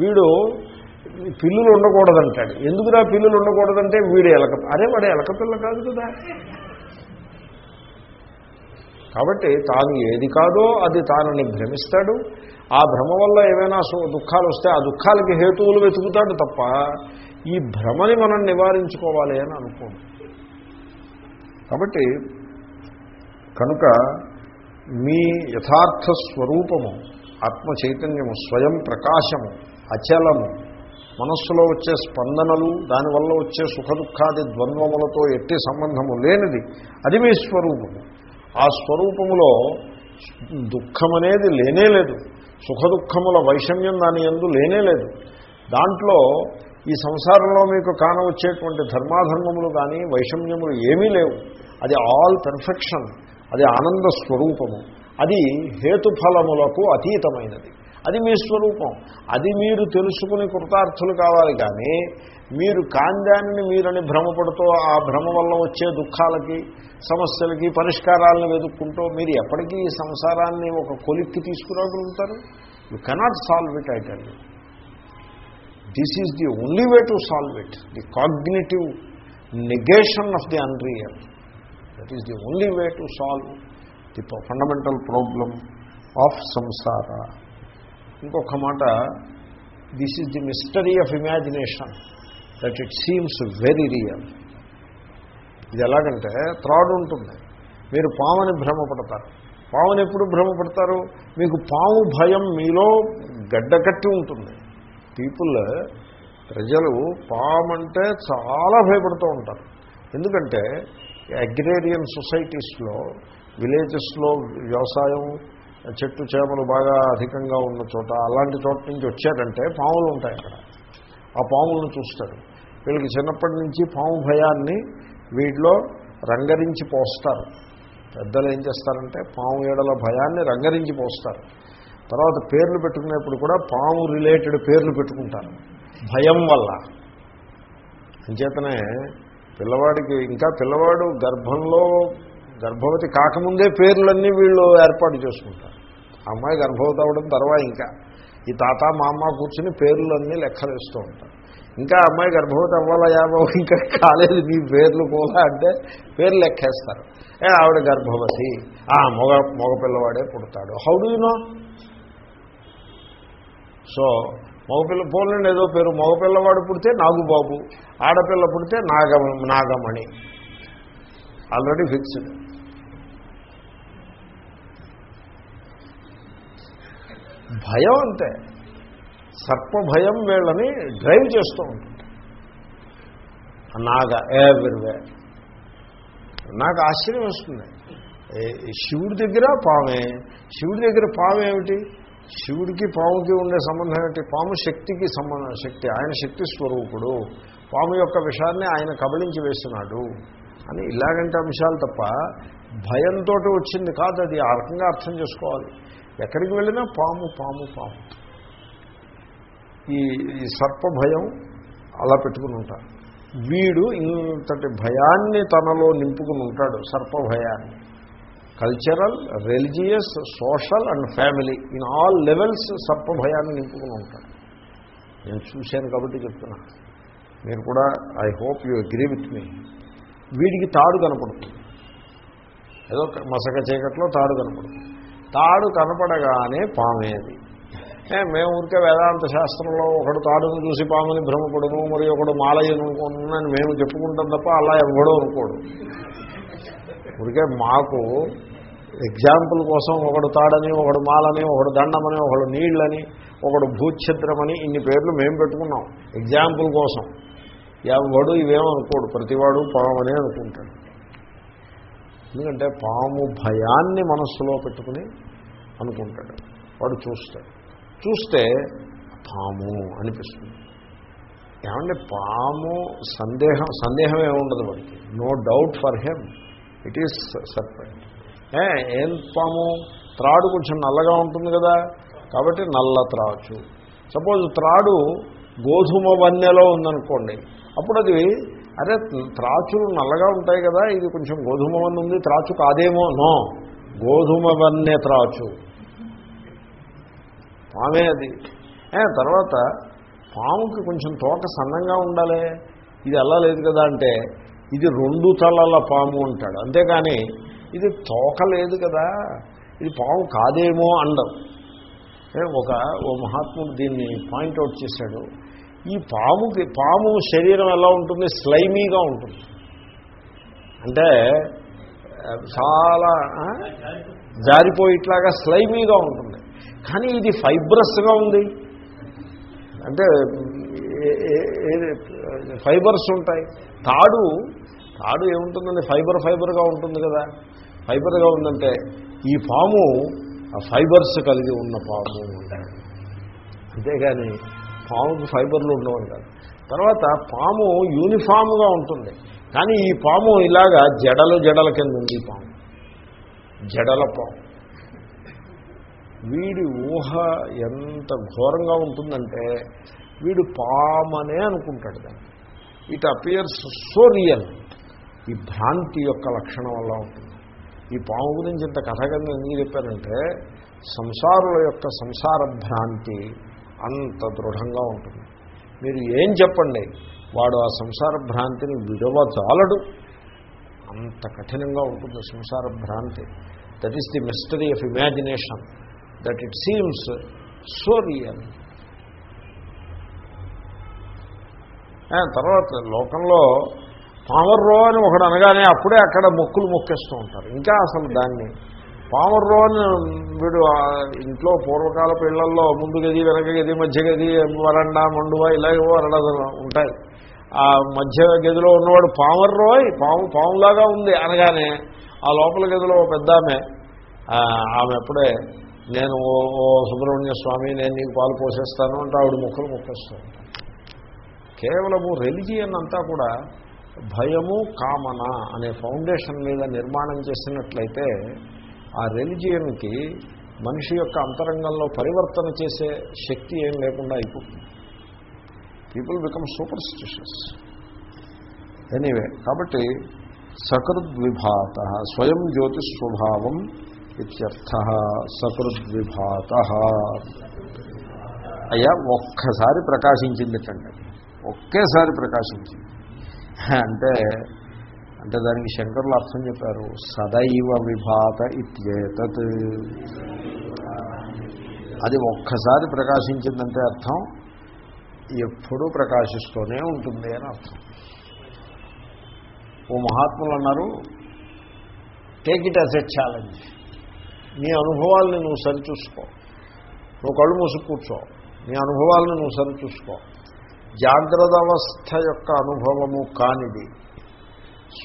వీడు పిల్లులు ఉండకూడదంటాడు. ఎందుకురా పిల్లులు ఉండకూడదంటే వీడు ఎలక అరే వాడు ఎలక పిల్ల కాదు కదా. కాబట్టి తాను ఏది కాదో అది తానని భ్రమిస్తాడు. ఆ భ్రమ వల్ల ఏమైనా సు- దుఃఖాలు వస్తే ఆ దుఃఖాలకి హేతువులు వెతుకుతాడు తప్ప ఈ భ్రమని మనం నివారించుకోవాలి అని అనుకోండి కాబట్టి కనుక మీ యథార్థ స్వరూపము ఆత్మ చైతన్యము స్వయం ప్రకాశము అచలము మనస్సులో వచ్చే స్పందనలు దానివల్ల వచ్చే సుఖ దుఃఖాది ద్వంద్వములతో ఎట్టి సంబంధము లేనిది అది మీ స్వరూపము. ఆ స్వరూపములో దుఃఖం అనేది లేనే లేదు. సుఖ దుఃఖముల వైషమ్యం దాని ఎందు లేనే లేదు. దాంట్లో ఈ సంసారంలో మీకు కానవచ్చేటువంటి ధర్మాధర్మములు కానీ వైషమ్యములు ఏమీ లేవు. అది ఆల్ పెర్ఫెక్షన్. అది ఆనంద స్వరూపము. అది హేతుఫలములకు అతీతమైనది. అది మీ స్వరూపం. అది మీరు తెలుసుకుని కృతార్థులు కావాలి కానీ మీరు కాందాన్ని మీరని భ్రమపడుతూ ఆ భ్రమ వల్ల వచ్చే దుఃఖాలకి సమస్యలకి పరిష్కారాలను వెతుక్కుంటూ మీరు ఎప్పటికీ ఈ సంసారాన్ని ఒక కొలిక్కి తీసుకురాగలుగుతారు? You cannot solve it I tell this is the only way to solve it the cognitive negation of the unreal that is the only way to solve the fundamental problem of samsara ఇంకొక మాట this is the mystery of imagination that it seems very real ఇది ఎలాగంటే third ఉంటుంది. మీరు పాముని భ్రమపడతారు. పాముని ఎప్పుడు భ్రమపడతారు? మీకు పాము భయం మీలో గడ్డకట్టి ఉంటుంది. పీపుల్ ప్రజలు పాము అంటే చాలా భయపడుతూ ఉంటారు. ఎందుకంటే అగ్రేరియన్ సొసైటీస్లో విలేజెస్లో వ్యవసాయం చెట్టు చేపలు బాగా అధికంగా ఉన్న చోట అలాంటి చోట నుంచి వచ్చారంటే పాములు ఉంటాయి అక్కడ. ఆ పాములను చూస్తాడు వీళ్ళకి చిన్నప్పటి నుంచి పాము భయాన్ని వీటిలో రంగరించి పోస్తారు. పెద్దలు ఏం చేస్తారంటే పాము ఏడల భయాన్ని రంగరించి పోస్తారు. తర్వాత పేర్లు పెట్టుకునేప్పుడు కూడా పాము రిలేటెడ్ పేర్లు పెట్టుకుంటారు. భయం వల్ల. అంచేతనే పిల్లవాడికి ఇంకా పిల్లవాడు గర్భంలో గర్భవతి కాకముందే పేర్లన్నీ వీళ్ళు ఏర్పాటు చేసుకుంటారు. అమ్మాయి గర్భవతి అవ్వడం తర్వాత ఇంకా. ఈ తాత మా అమ్మ కూర్చుని పేర్లన్నీ లెక్కలేస్తూ ఉంటారు. ఇంకా అమ్మాయి గర్భవతి అవ్వాలా యాభో ఇంకా కాలేదు నీ పేర్లు కూడా అంటే పేర్లు లెక్కేస్తారు. ఏ ఆవిడ గర్భవతి. ఆ మగ మగ పిల్లవాడే పుడతాడు. హౌ డూ నో సో మగపిల్ల పోలండి ఏదో పేరు. మగపిల్లవాడు పుడితే నాగుబాబు ఆడపిల్ల పుడితే నాగ నాగమణి. ఆల్రెడీ ఫిక్స్డ్ భయం అంతే సర్పభయం వీళ్ళని డ్రైవ్ చేస్తూ ఉంటుంది. నాగ ఎవ్రీవేర్ నాకు ఆశ్చర్యం వస్తుంది. ఏ, శివుడి దగ్గర పామే. శివుడి దగ్గర పాము ఏమిటి? శివుడికి పాముకి ఉండే సంబంధం ఏమిటి? పాము శక్తికి సంబంధం శక్తి ఆయన శక్తి స్వరూపుడు. పాము యొక్క విషయాన్ని ఆయన కబళించి వేస్తున్నాడు అని ఇలాగంటే అంశాలు తప్ప భయంతో వచ్చింది కాదు. అది ఆ రకంగా అర్థం చేసుకోవాలి. ఎక్కడికి వెళ్ళినా పాము పాము పాము. ఈ సర్ప భయం అలా పెట్టుకుని ఉంటారు వీడు ఇంతటి భయాన్ని తనలో నింపుకుని ఉంటాడు సర్ప భయాన్ని cultural religious social and family in all levels సర్ప భయాన్ని నింపుకుని ఉంటాడు. నేను చూశాను కాబట్టి చెప్తున్నా. మీరు కూడా I hope you agree with me వీడికి తాడు కనపడుతుంది. ఏదో మసక చీకట్లో తాడు కనపడుతుంది. తాడు కనపడగానే పామేది. మేము ఊరికే వేదాంత శాస్త్రంలో ఒకడు తాడును చూసి పాముని భ్రమపడును మరి ఒకడు మాలయ్యను మేము చెప్పుకుంటాం తప్ప అలా ఎవడో అనుకోడు. ఊరికే మాకు ఎగ్జాంపుల్ కోసం ఒకడు తాడని ఒకడు మాలని ఒకడు దండమని ఒకడు నీళ్ళని ఒకడు భూఛిద్రమని ఇన్ని పేర్లు మేము పెట్టుకున్నాం. ఎగ్జాంపుల్ కోసం. ఎవడు ఇవేమనుకోడు ప్రతివాడు పామనే అనుకుంటాడు. ఎందుకంటే పాము భయాన్ని మనస్సులో పెట్టుకుని అనుకుంటాడు. వాడు చూస్తాడు. చూస్తే పాము అనిపిస్తుంది. ఏమంటే పాము సందేహం సందేహం ఏముండదు వాడికి. No doubt for him it is serpent ఏం పాము? త్రాడు కొంచెం నల్లగా ఉంటుంది కదా. కాబట్టి నల్ల త్రాచు. సపోజ్ త్రాడు గోధుమ వన్నెలో ఉందనుకోండి. అప్పుడు అది అరే త్రాచులు నల్లగా ఉంటాయి కదా ఇది కొంచెం గోధుమ వన్నె ఉంది త్రాచు కాదేమో. నో గోధుమ వన్నే త్రాచు. పామే అది. తర్వాత పాముకి కొంచెం తోక సన్నంగా ఉండాలి ఇది అలా లేదు కదా అంటే ఇది రెండు తలల పాము అంటాడు. అంతేకాని ఇది తోక లేదు కదా ఇది పాము కాదేమో అండం. ఒక ఓ మహాత్ముడు దీన్ని పాయింట్అవుట్ చేశాడు. ఈ పాముకి పాము శరీరం ఎలా ఉంటుంది? స్లైమీగా ఉంటుంది. అంటే చాలా జారిపోయిట్లాగా స్లైమీగా ఉంటుంది. కానీ ఇది ఫైబ్రస్గా ఉంది. అంటే ఫైబర్స్ ఉంటాయి. తాడు తాడు ఏముంటుందండి? ఫైబర్ ఫైబర్గా ఉంటుంది కదా. ఫైబర్గా ఉందంటే ఈ పాము ఆ ఫైబర్స్ కలిగి ఉన్న పాము. అంతేగాని పాముకి ఫైబర్లు ఉండవంటారు తర్వాత పాము యూనిఫామ్గా ఉంటుంది. కానీ ఈ పాము ఇలాగా జడలు జడల కింద ఉంది ఈ పాము. జడల పాము. వీడి ఊహ ఎంత ఘోరంగా ఉంటుందంటే వీడు పామనే అనుకుంటాడు దాన్ని. It appears so real. ఈ భ్రాంతి యొక్క లక్షణం వల్ల ఉంటుంది. ఈ పాము గురించి ఇంత కథగంగా ఎందుకు చెప్పారంటే సంసారుల యొక్క సంసార భ్రాంతి అంత దృఢంగా ఉంటుంది. మీరు ఏం చెప్పండి? వాడు ఆ సంసార భ్రాంతిని విడవజాలడు. అంత కఠినంగా ఉంటుంది సంసార భ్రాంతి. That is the mystery of imagination that it seems so real తర్వాత లోకంలో పామర్రో అని ఒకడు అనగానే అప్పుడే అక్కడ మొక్కులు మొక్కేస్తూ ఉంటారు. ఇంకా అసలు దాన్ని పామర్రో అని వీడు ఇంట్లో పూర్వకాల పిల్లల్లో ముందు గది వెనక గది మధ్య గది వరండా మండువ ఇలాగేవో వరడా ఉంటాయి. ఆ మధ్య గదిలో ఉన్నవాడు పామర్రోయ్ పాము పాములాగా ఉంది అనగానే ఆ లోపల గదిలో పెద్ద ఆమె ఆమె అప్పుడే నేను ఓ ఓ సుబ్రహ్మణ్య స్వామి నేను నీకు పాలు పోసేస్తాను అంటే ఆవిడ ముక్కలు ముక్కేస్తూ ఉంటాను కేవలము రెలిజియన్ అంతా కూడా భయము కామన అనే ఫౌండేషన్ మీద నిర్మాణం చేసినట్లయితే ఆ రెలిజియన్కి మనిషి యొక్క అంతరంగంలో పరివర్తన చేసే శక్తి ఏం లేకుండా అయిపోతుంది. People become superstitious anyway కాబట్టి సకృద్విభాత స్వయం జ్యోతి స్వభావం ఇత్యర్థ సకృద్విభాత. అయ్యా ఒక్కసారి ప్రకాశించింది కండి. ఒకేసారి ప్రకాశించింది. అంటే అంటే దానికి శంకరులు అర్థం చెప్పారు సదైవ విభాత ఇత్యేతత్. అది ఒక్కసారి ప్రకాశించిందంటే అర్థం ఎప్పుడూ ప్రకాశిస్తూనే ఉంటుంది అని అర్థం. ఓ మహాత్ములు అన్నారు take it as a challenge నీ అనుభవాల్ని నువ్వు సరిచూసుకో. నువ్వు కళ్ళు మూసి కూర్చో. నీ అనుభవాలను నువ్వు సరిచూసుకో. జాగ్రత్త అవస్థ యొక్క అనుభవము కానిది.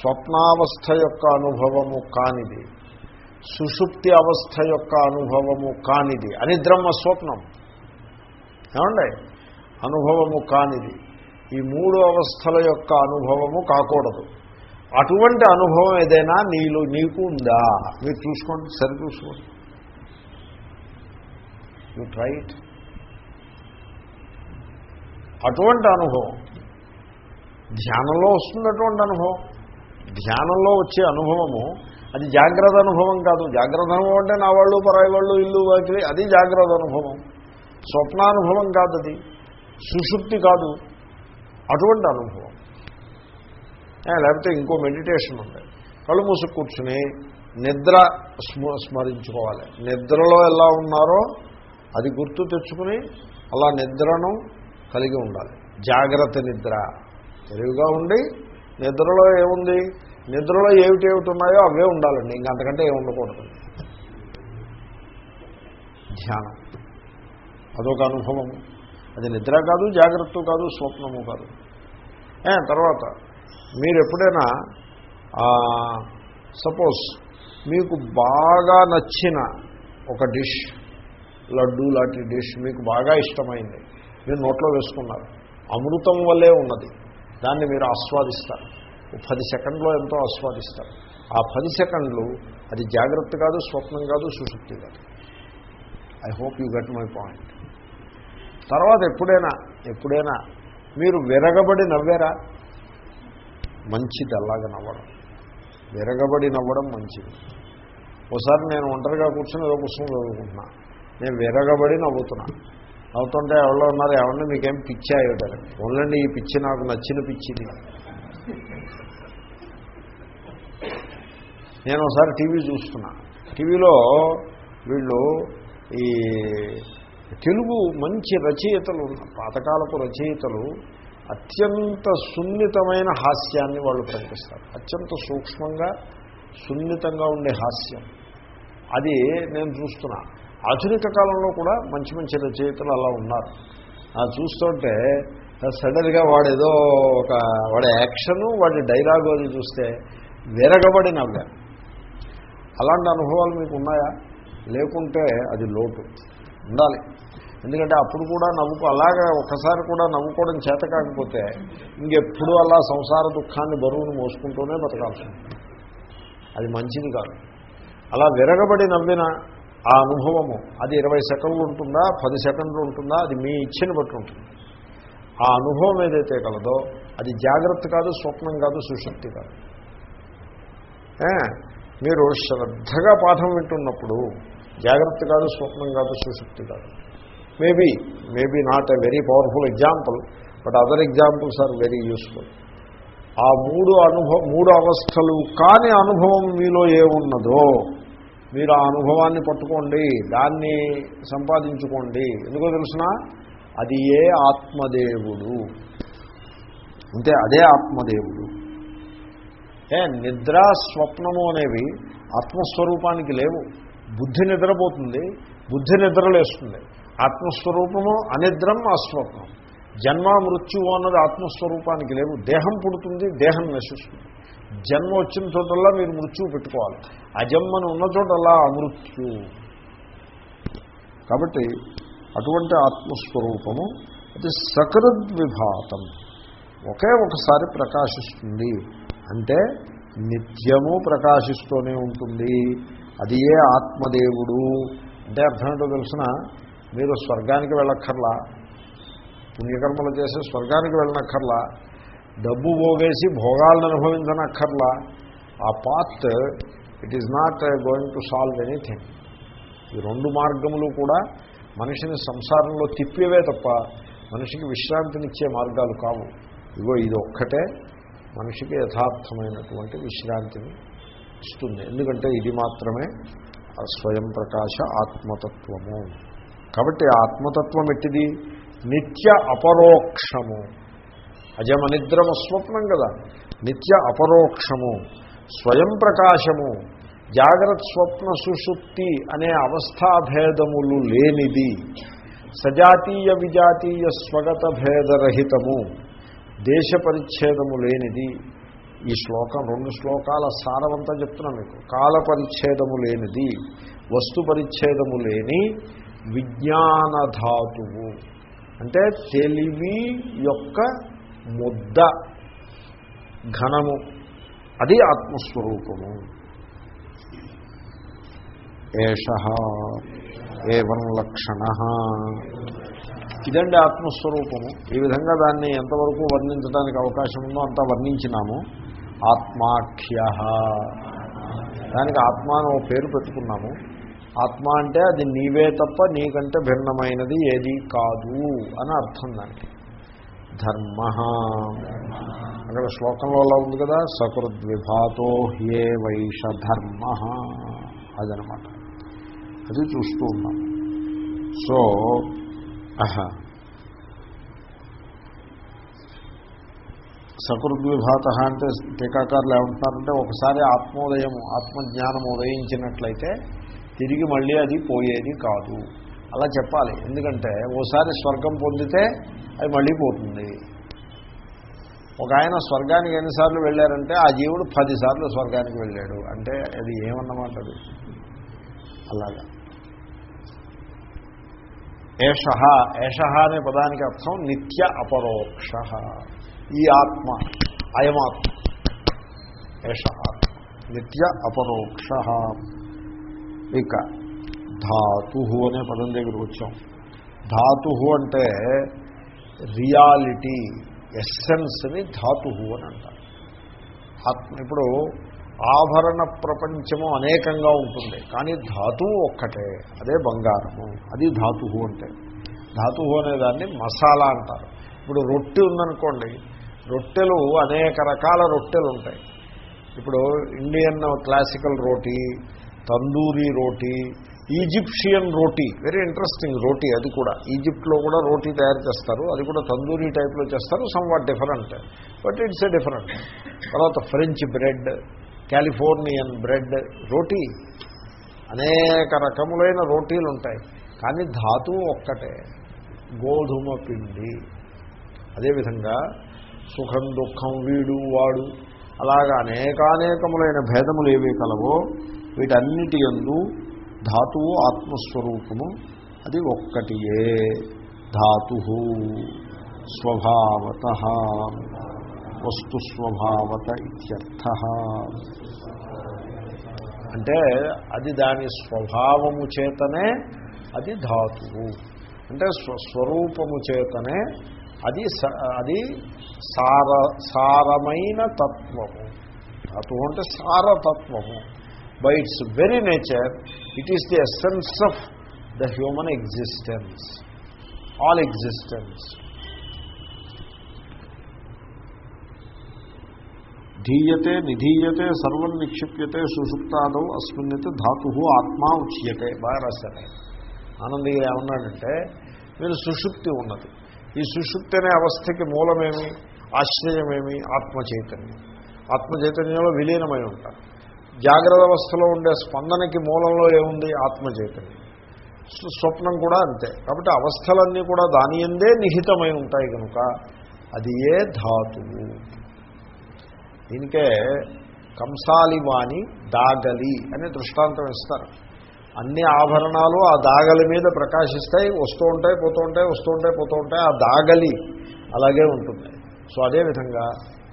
స్వప్నావస్థ యొక్క అనుభవము కానిది సుషుప్తి అవస్థ యొక్క అనుభవము కానిది అనిద్రమ్మ స్వప్నం. ఏమండి? అనుభవము కానిది. ఈ మూడు అవస్థల యొక్క అనుభవము కాకూడదు. అటువంటి అనుభవం ఏదైనా నీలో నీకు ఉందా? మీరు చూసుకోండి సరి చూసుకోండి. యూ ట్రైట్ అటువంటి అనుభవం ధ్యానంలో వస్తుంది అటువంటి అనుభవం. ధ్యానంలో వచ్చే అనుభవము అది జాగ్రత్త అనుభవం కాదు. జాగ్రత్త అనుభవం అంటే నా వాళ్ళు పరాయి వాళ్ళు ఇల్లు వాకిలి అది జాగ్రత్త అనుభవం. స్వప్నానుభవం కాదు అది. సుషుప్తి కాదు. అటువంటి అనుభవం. లేకపోతే ఇంకో మెడిటేషన్ ఉంది. కళ్ళు మూసు కూర్చుని నిద్ర స్మ- స్మరించుకోవాలి. నిద్రలో ఎలా ఉన్నారో అది గుర్తు తెచ్చుకుని అలా నిద్రను కలిగి ఉండాలి. జాగ్రత్త నిద్ర. తెలివిగా ఉండి నిద్రలో ఏముంది? నిద్రలో ఏమిటేమిటి ఉన్నాయో అవే ఉండాలండి. ఇంకంతకంటే ఏమి ఉండకూడదు. ధ్యానం. అదొక అనుభవము అది నిద్ర కాదు జాగ్రత్త కాదు స్వప్నము కాదు. తర్వాత మీరు ఎప్పుడైనా సపోజ్ మీకు బాగా నచ్చిన ఒక డిష్ లడ్డు లాంటి డిష్ మీకు బాగా ఇష్టమైంది. మీరు నోట్లో వేసుకున్నారు. అమృతం వల్లే ఉన్నది. దాన్ని మీరు ఆస్వాదిస్తారు. పది సెకండ్లో ఎంతో ఆస్వాదిస్తారు. ఆ పది సెకండ్లు అది జాగ్రత్త కాదు స్వప్నం కాదు సుశుక్తి కాదు. I hope you got my point తర్వాత ఎప్పుడైనా ఎప్పుడైనా మీరు విరగబడి నవ్వారా? మంచిది అలాగ నవ్వడం. విరగబడి నవ్వడం మంచిది. ఒకసారి నేను ఒంటరిగా కూర్చొని ఏదో పుస్తకం చదువుకుంటున్నా. నేను విరగబడి నవ్వుతున్నా. అవుతుంటే ఎవరో ఉన్నారు ఏమన్నా మీకేం పిచ్చి అయ్యారు ఓన్లండి ఈ పిచ్చి నాకు నచ్చిన పిచ్చిది. నేను ఒకసారి టీవీ చూస్తున్నా. టీవీలో వీళ్ళు ఈ తెలుగు మంచి రచయితలు పాతకాలపు రచయితలు అత్యంత సున్నితమైన హాస్యాన్ని వాళ్ళు ప్రకటిస్తారు. అత్యంత సూక్ష్మంగా సున్నితంగా ఉండే హాస్యం. అది నేను చూస్తున్నా. ఆధునిక కాలంలో కూడా మంచి మంచి రచయితలు అలా ఉన్నారు. చూస్తుంటే సడన్గా వాడేదో ఒక వాడి యాక్షను వాడి డైలాగు అది చూస్తే విరగబడి నవ్వారు అలాంటి అనుభవాలు మీకు ఉన్నాయా? లేకుంటే అది లోటు. ఉండాలి. ఎందుకంటే అప్పుడు కూడా నవ్వుకో అలాగా ఒకసారి కూడా నవ్వుకోవడం చేత కాకపోతే ఇంకెప్పుడు అలా సంసార దుఃఖాన్ని బరువును మోసుకుంటూనే బతకాల్సి ఉంటుంది. అది మంచిది కాదు. అలా విరగబడి నవ్విన ఆ అనుభవము. అది ఇరవై సెకండ్లు ఉంటుందా? పది సెకండ్లు ఉంటుందా? అది మీ ఇచ్చని బట్టి ఉంటుంది. ఆ అనుభవం ఏదైతే కలదో అది జాగ్రత్త కాదు స్వప్నం కాదు సుశక్తి కాదు. మీరు శ్రద్ధగా పాఠం వింటున్నప్పుడు జాగ్రత్త కాదు స్వప్నం కాదు సుశక్తి కాదు. Maybe maybe not a very powerful example but other examples are very useful ఆ మూడు అనుభవ మూడు అవస్థలు కాని అనుభవం మీలో ఏమున్నదో మీరు ఆ అనుభవాన్ని పట్టుకోండి దాన్ని సంపాదించుకోండి. ఎందుకో తెలుసిన? అది ఏ ఆత్మదేవుడు? అంటే అదే ఆత్మదేవుడు. ఏ నిద్ర స్వప్నము అనేవి ఆత్మస్వరూపానికి లేవు. బుద్ధి నిద్రపోతుంది బుద్ధి నిద్రలేస్తుంది ఆత్మస్వరూపము అనిద్రం అస్వప్నం. జన్మ మృత్యువు అన్నది ఆత్మస్వరూపానికి లేవు. దేహం పుడుతుంది దేహం నశిస్తుంది. జన్మ వచ్చిన చోటల్లా మీరు మృత్యువు పెట్టుకోవాలి. అజమ్మను ఉన్న చోటల్లా అమృత్యు కాబట్టి అటువంటి ఆత్మస్వరూపము అది సకృద్విభాతం. ఒకే ఒకసారి ప్రకాశిస్తుంది. అంటే నిత్యము ప్రకాశిస్తూనే ఉంటుంది. అది ఏ ఆత్మదేవుడు? అంటే అర్థం తెలిసిన? మీరు స్వర్గానికి వెళ్ళక్కర్లా. పుణ్యకర్మలు చేసే స్వర్గానికి వెళ్ళనక్కర్లా. డబ్బు పోగేసి భోగాలను అనుభవించనక్కర్లా. ఆ path it is not going to solve anything ఈ రెండు మార్గములు కూడా మనిషిని సంసారంలో తిప్పేవే తప్ప మనిషికి విశ్రాంతినిచ్చే మార్గాలు కావు. ఇగో ఇది ఒక్కటే మనిషికి యథార్థమైనటువంటి విశ్రాంతిని ఇస్తుంది. ఎందుకంటే ఇది మాత్రమే స్వయం ప్రకాశ ఆత్మతత్వము. కాబట్టి ఆత్మతత్వం ఎట్టిది? నిత్య అపరోక్షము. అజమనిద్రమ స్వప్నం కదా. నిత్య అపరోక్షము స్వయం ప్రకాశము జాగ్రత్త స్వప్న సుషుప్తి అనే అవస్థాభేదములు లేనిది సజాతీయ విజాతీయ స్వగత భేదరహితము దేశ పరిచ్ఛేదము లేనిది. ఈ శ్లోకం రెండు శ్లోకాల సారవంతా చెప్తున్నా మీకు. కాల పరిచ్ఛేదము లేనిది వస్తు పరిచ్ఛేదము లేని విజ్ఞానధాతువు అంటే తెలివి యొక్క ముద్ద ఘనము అది ఆత్మస్వరూపము. ఏష ఏవం లక్షణ. ఇదండి ఆత్మస్వరూపము. ఈ విధంగా దాన్ని ఎంతవరకు వర్ణించడానికి అవకాశం ఉందో అంతా వర్ణించినాము. ఆత్మాఖ్య. దానికి ఆత్మ అని ఓ పేరు పెట్టుకున్నాము. ఆత్మ అంటే అది నీవే తప్ప నీకంటే భిన్నమైనది ఏది కాదు అని అర్థం దానికి. ధర్మ. అక్కడ శ్లోకంలో అలా ఉంది కదా సకృద్విభాతో హ్యే వైష ధర్మ అదనమాట. అది చూస్తూ ఉన్నాం. సో సకృద్విభాత అంటే టీకాకారులు ఏమంటున్నారంటే ఒకసారి ఆత్మోదయం ఆత్మజ్ఞానం ఉదయించినట్లయితే తిరిగి మళ్ళీ అది పోయేది కాదు. అలా చెప్పాలి. ఎందుకంటే ఓసారి స్వర్గం పొందితే అది మళ్ళీ పోతుంది. ఒక ఆయన స్వర్గానికి ఎన్నిసార్లు వెళ్ళారంటే ఆ జీవుడు పదిసార్లు స్వర్గానికి వెళ్ళాడు. అంటే అది ఏమన్నమాట అది? అలాగా. ఏష ఏష అనే పదానికి అర్థం నిత్య అపరోక్ష. ఈ ఆత్మ అయమాత్మ. ఏష నిత్య అపరోక్ష. ఇక ధాతు అనే పదం దగ్గరికి వచ్చాం. ధాతు అంటే రియాలిటీ ఎస్సెన్స్ని ధాతు అని అంటారు. ఆత్మ ఇప్పుడు ఆభరణ ప్రపంచము అనేకంగా ఉంటుంది కానీ ధాతువు ఒక్కటే అదే బంగారము అది ధాతువు అంటే. ధాతువు అనే దాన్ని మసాలా అంటారు. ఇప్పుడు రొట్టె ఉందనుకోండి రొట్టెలు అనేక రకాల రొట్టెలు ఉంటాయి. ఇప్పుడు Indian classical roti tandoori roti Egyptian roti. Very interesting roti అది కూడా. ఈజిప్ట్లో కూడా రోటీ తయారు చేస్తారు. అది కూడా తందూరి టైప్లో చేస్తారు. Somewhat different but it's a different తర్వాత French bread Californian bread roti. అనేక రకములైన రోటీలు ఉంటాయి. కానీ ధాతువు ఒక్కటే. గోధుమ పిండి. అదేవిధంగా సుఖం దుఃఖం వీడు వాడు. అలాగా అనేకానేకములైన భేదములు ఏవి కలవో వీటన్నిటి ఎందు ధాతువు ఆత్మస్వరూపము అది ఒక్కటియే. ధాతు స్వభావత వస్తుస్వభావత ఇత్యర్థ. అంటే అది దాని స్వభావము చేతనే అది ధాతువు. అంటే స్వస్వరూపము చేతనే అది అది సార సారమైన తత్వము. ధాతువు అంటే సారతత్వము. By its very nature it is the essence of the human existence all existence ధీయతే నిధీయతే సర్వం నిక్షిప్యతే సుషుప్తాదౌ అస్మిన్నిత ధాతు ఆత్మా ఉచ్యతే బాగా రాశారు. ఆనందయ్య ఏమన్నాడంటే మీరు సుషుప్తి ఉన్నది. ఈ సుషుప్తి అనే అవస్థకి మూలమేమి? ఆశ్రయమేమి? ఆత్మ చైతన్యం ఆత్మ చైతన్యంలో విలీనమై ఉంటారు. జాగ్రత్త అవస్థలో ఉండే స్పందనకి మూలంలో ఏముంది? ఆత్మచైతన్యం. స్వప్నం కూడా అంతే. కాబట్టి అవస్థలన్నీ కూడా దాని ఎందే నిహితమై ఉంటాయి కనుక అది ఏ ధాతువు? దీనికే కంసాలివాణి దాగలి అనే దృష్టాంతం ఇస్తారు. అన్ని ఆభరణాలు ఆ దాగలి మీద ప్రకాశిస్తాయి వస్తూ ఉంటాయి పోతూ ఉంటాయి వస్తూ ఉంటాయి పోతూ ఉంటాయి ఆ దాగలి అలాగే ఉంటుంది. సో అదేవిధంగా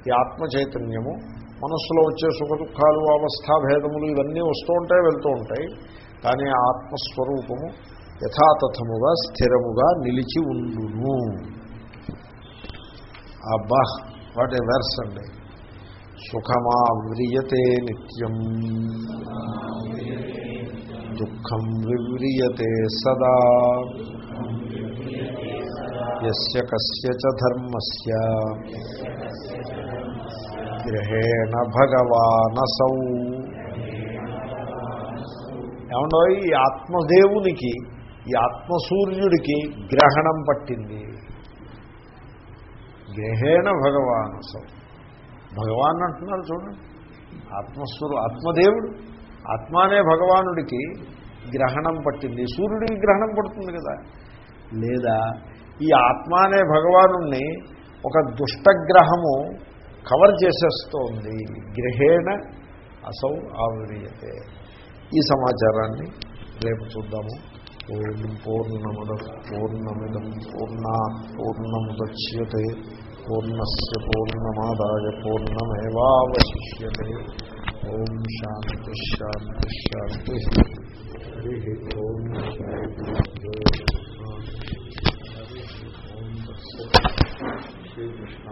ఈ ఆత్మ చైతన్యము మనస్సులో వచ్చే సుఖ దుఃఖాలు అవస్థాభేదములు ఇవన్నీ వస్తూ ఉంటాయి వెళ్తూ ఉంటాయి. కానీ ఆత్మస్వరూపము యథాతథముగా స్థిరముగా నిలిచి ఉండును. అబ్బా వాట్ ఏ వెర్స్ అండి. సుఖమావ్రియతే నిత్యం. దుఃఖం వివ్రియతే సదా. ఎస్య కస్య ధర్మస్య. గ్రహేణ భగవానసౌ. ఏమన్నా ఈ ఆత్మదేవునికి ఈ ఆత్మసూర్యుడికి గ్రహణం పట్టింది. గ్రహేణ భగవానసౌ. భగవాన్ అంటున్నారు చూడండి. ఆత్మస్వరు ఆత్మదేవుడు. ఆత్మ అనే భగవానుడికి గ్రహణం పట్టింది. సూర్యుడికి గ్రహణం పడుతుంది కదా. లేదా ఈ ఆత్మ అనే భగవాను ఒక దుష్టగ్రహము కవర్ చేసేస్తోంది. గ్రహేణ అసౌ ఆవిర్యతే. ఈ సమాచారాన్ని రేపు చూద్దాము. ఓం పూర్ణముద పూర్ణమిదం పూర్ణా పూర్ణముద్యతే. పూర్ణస్ పూర్ణమాదాయ పూర్ణమేవాశిష్యే ఓం శాంతి శాంతి శాంతి. హరి ఓం శ్రీకృష్ణ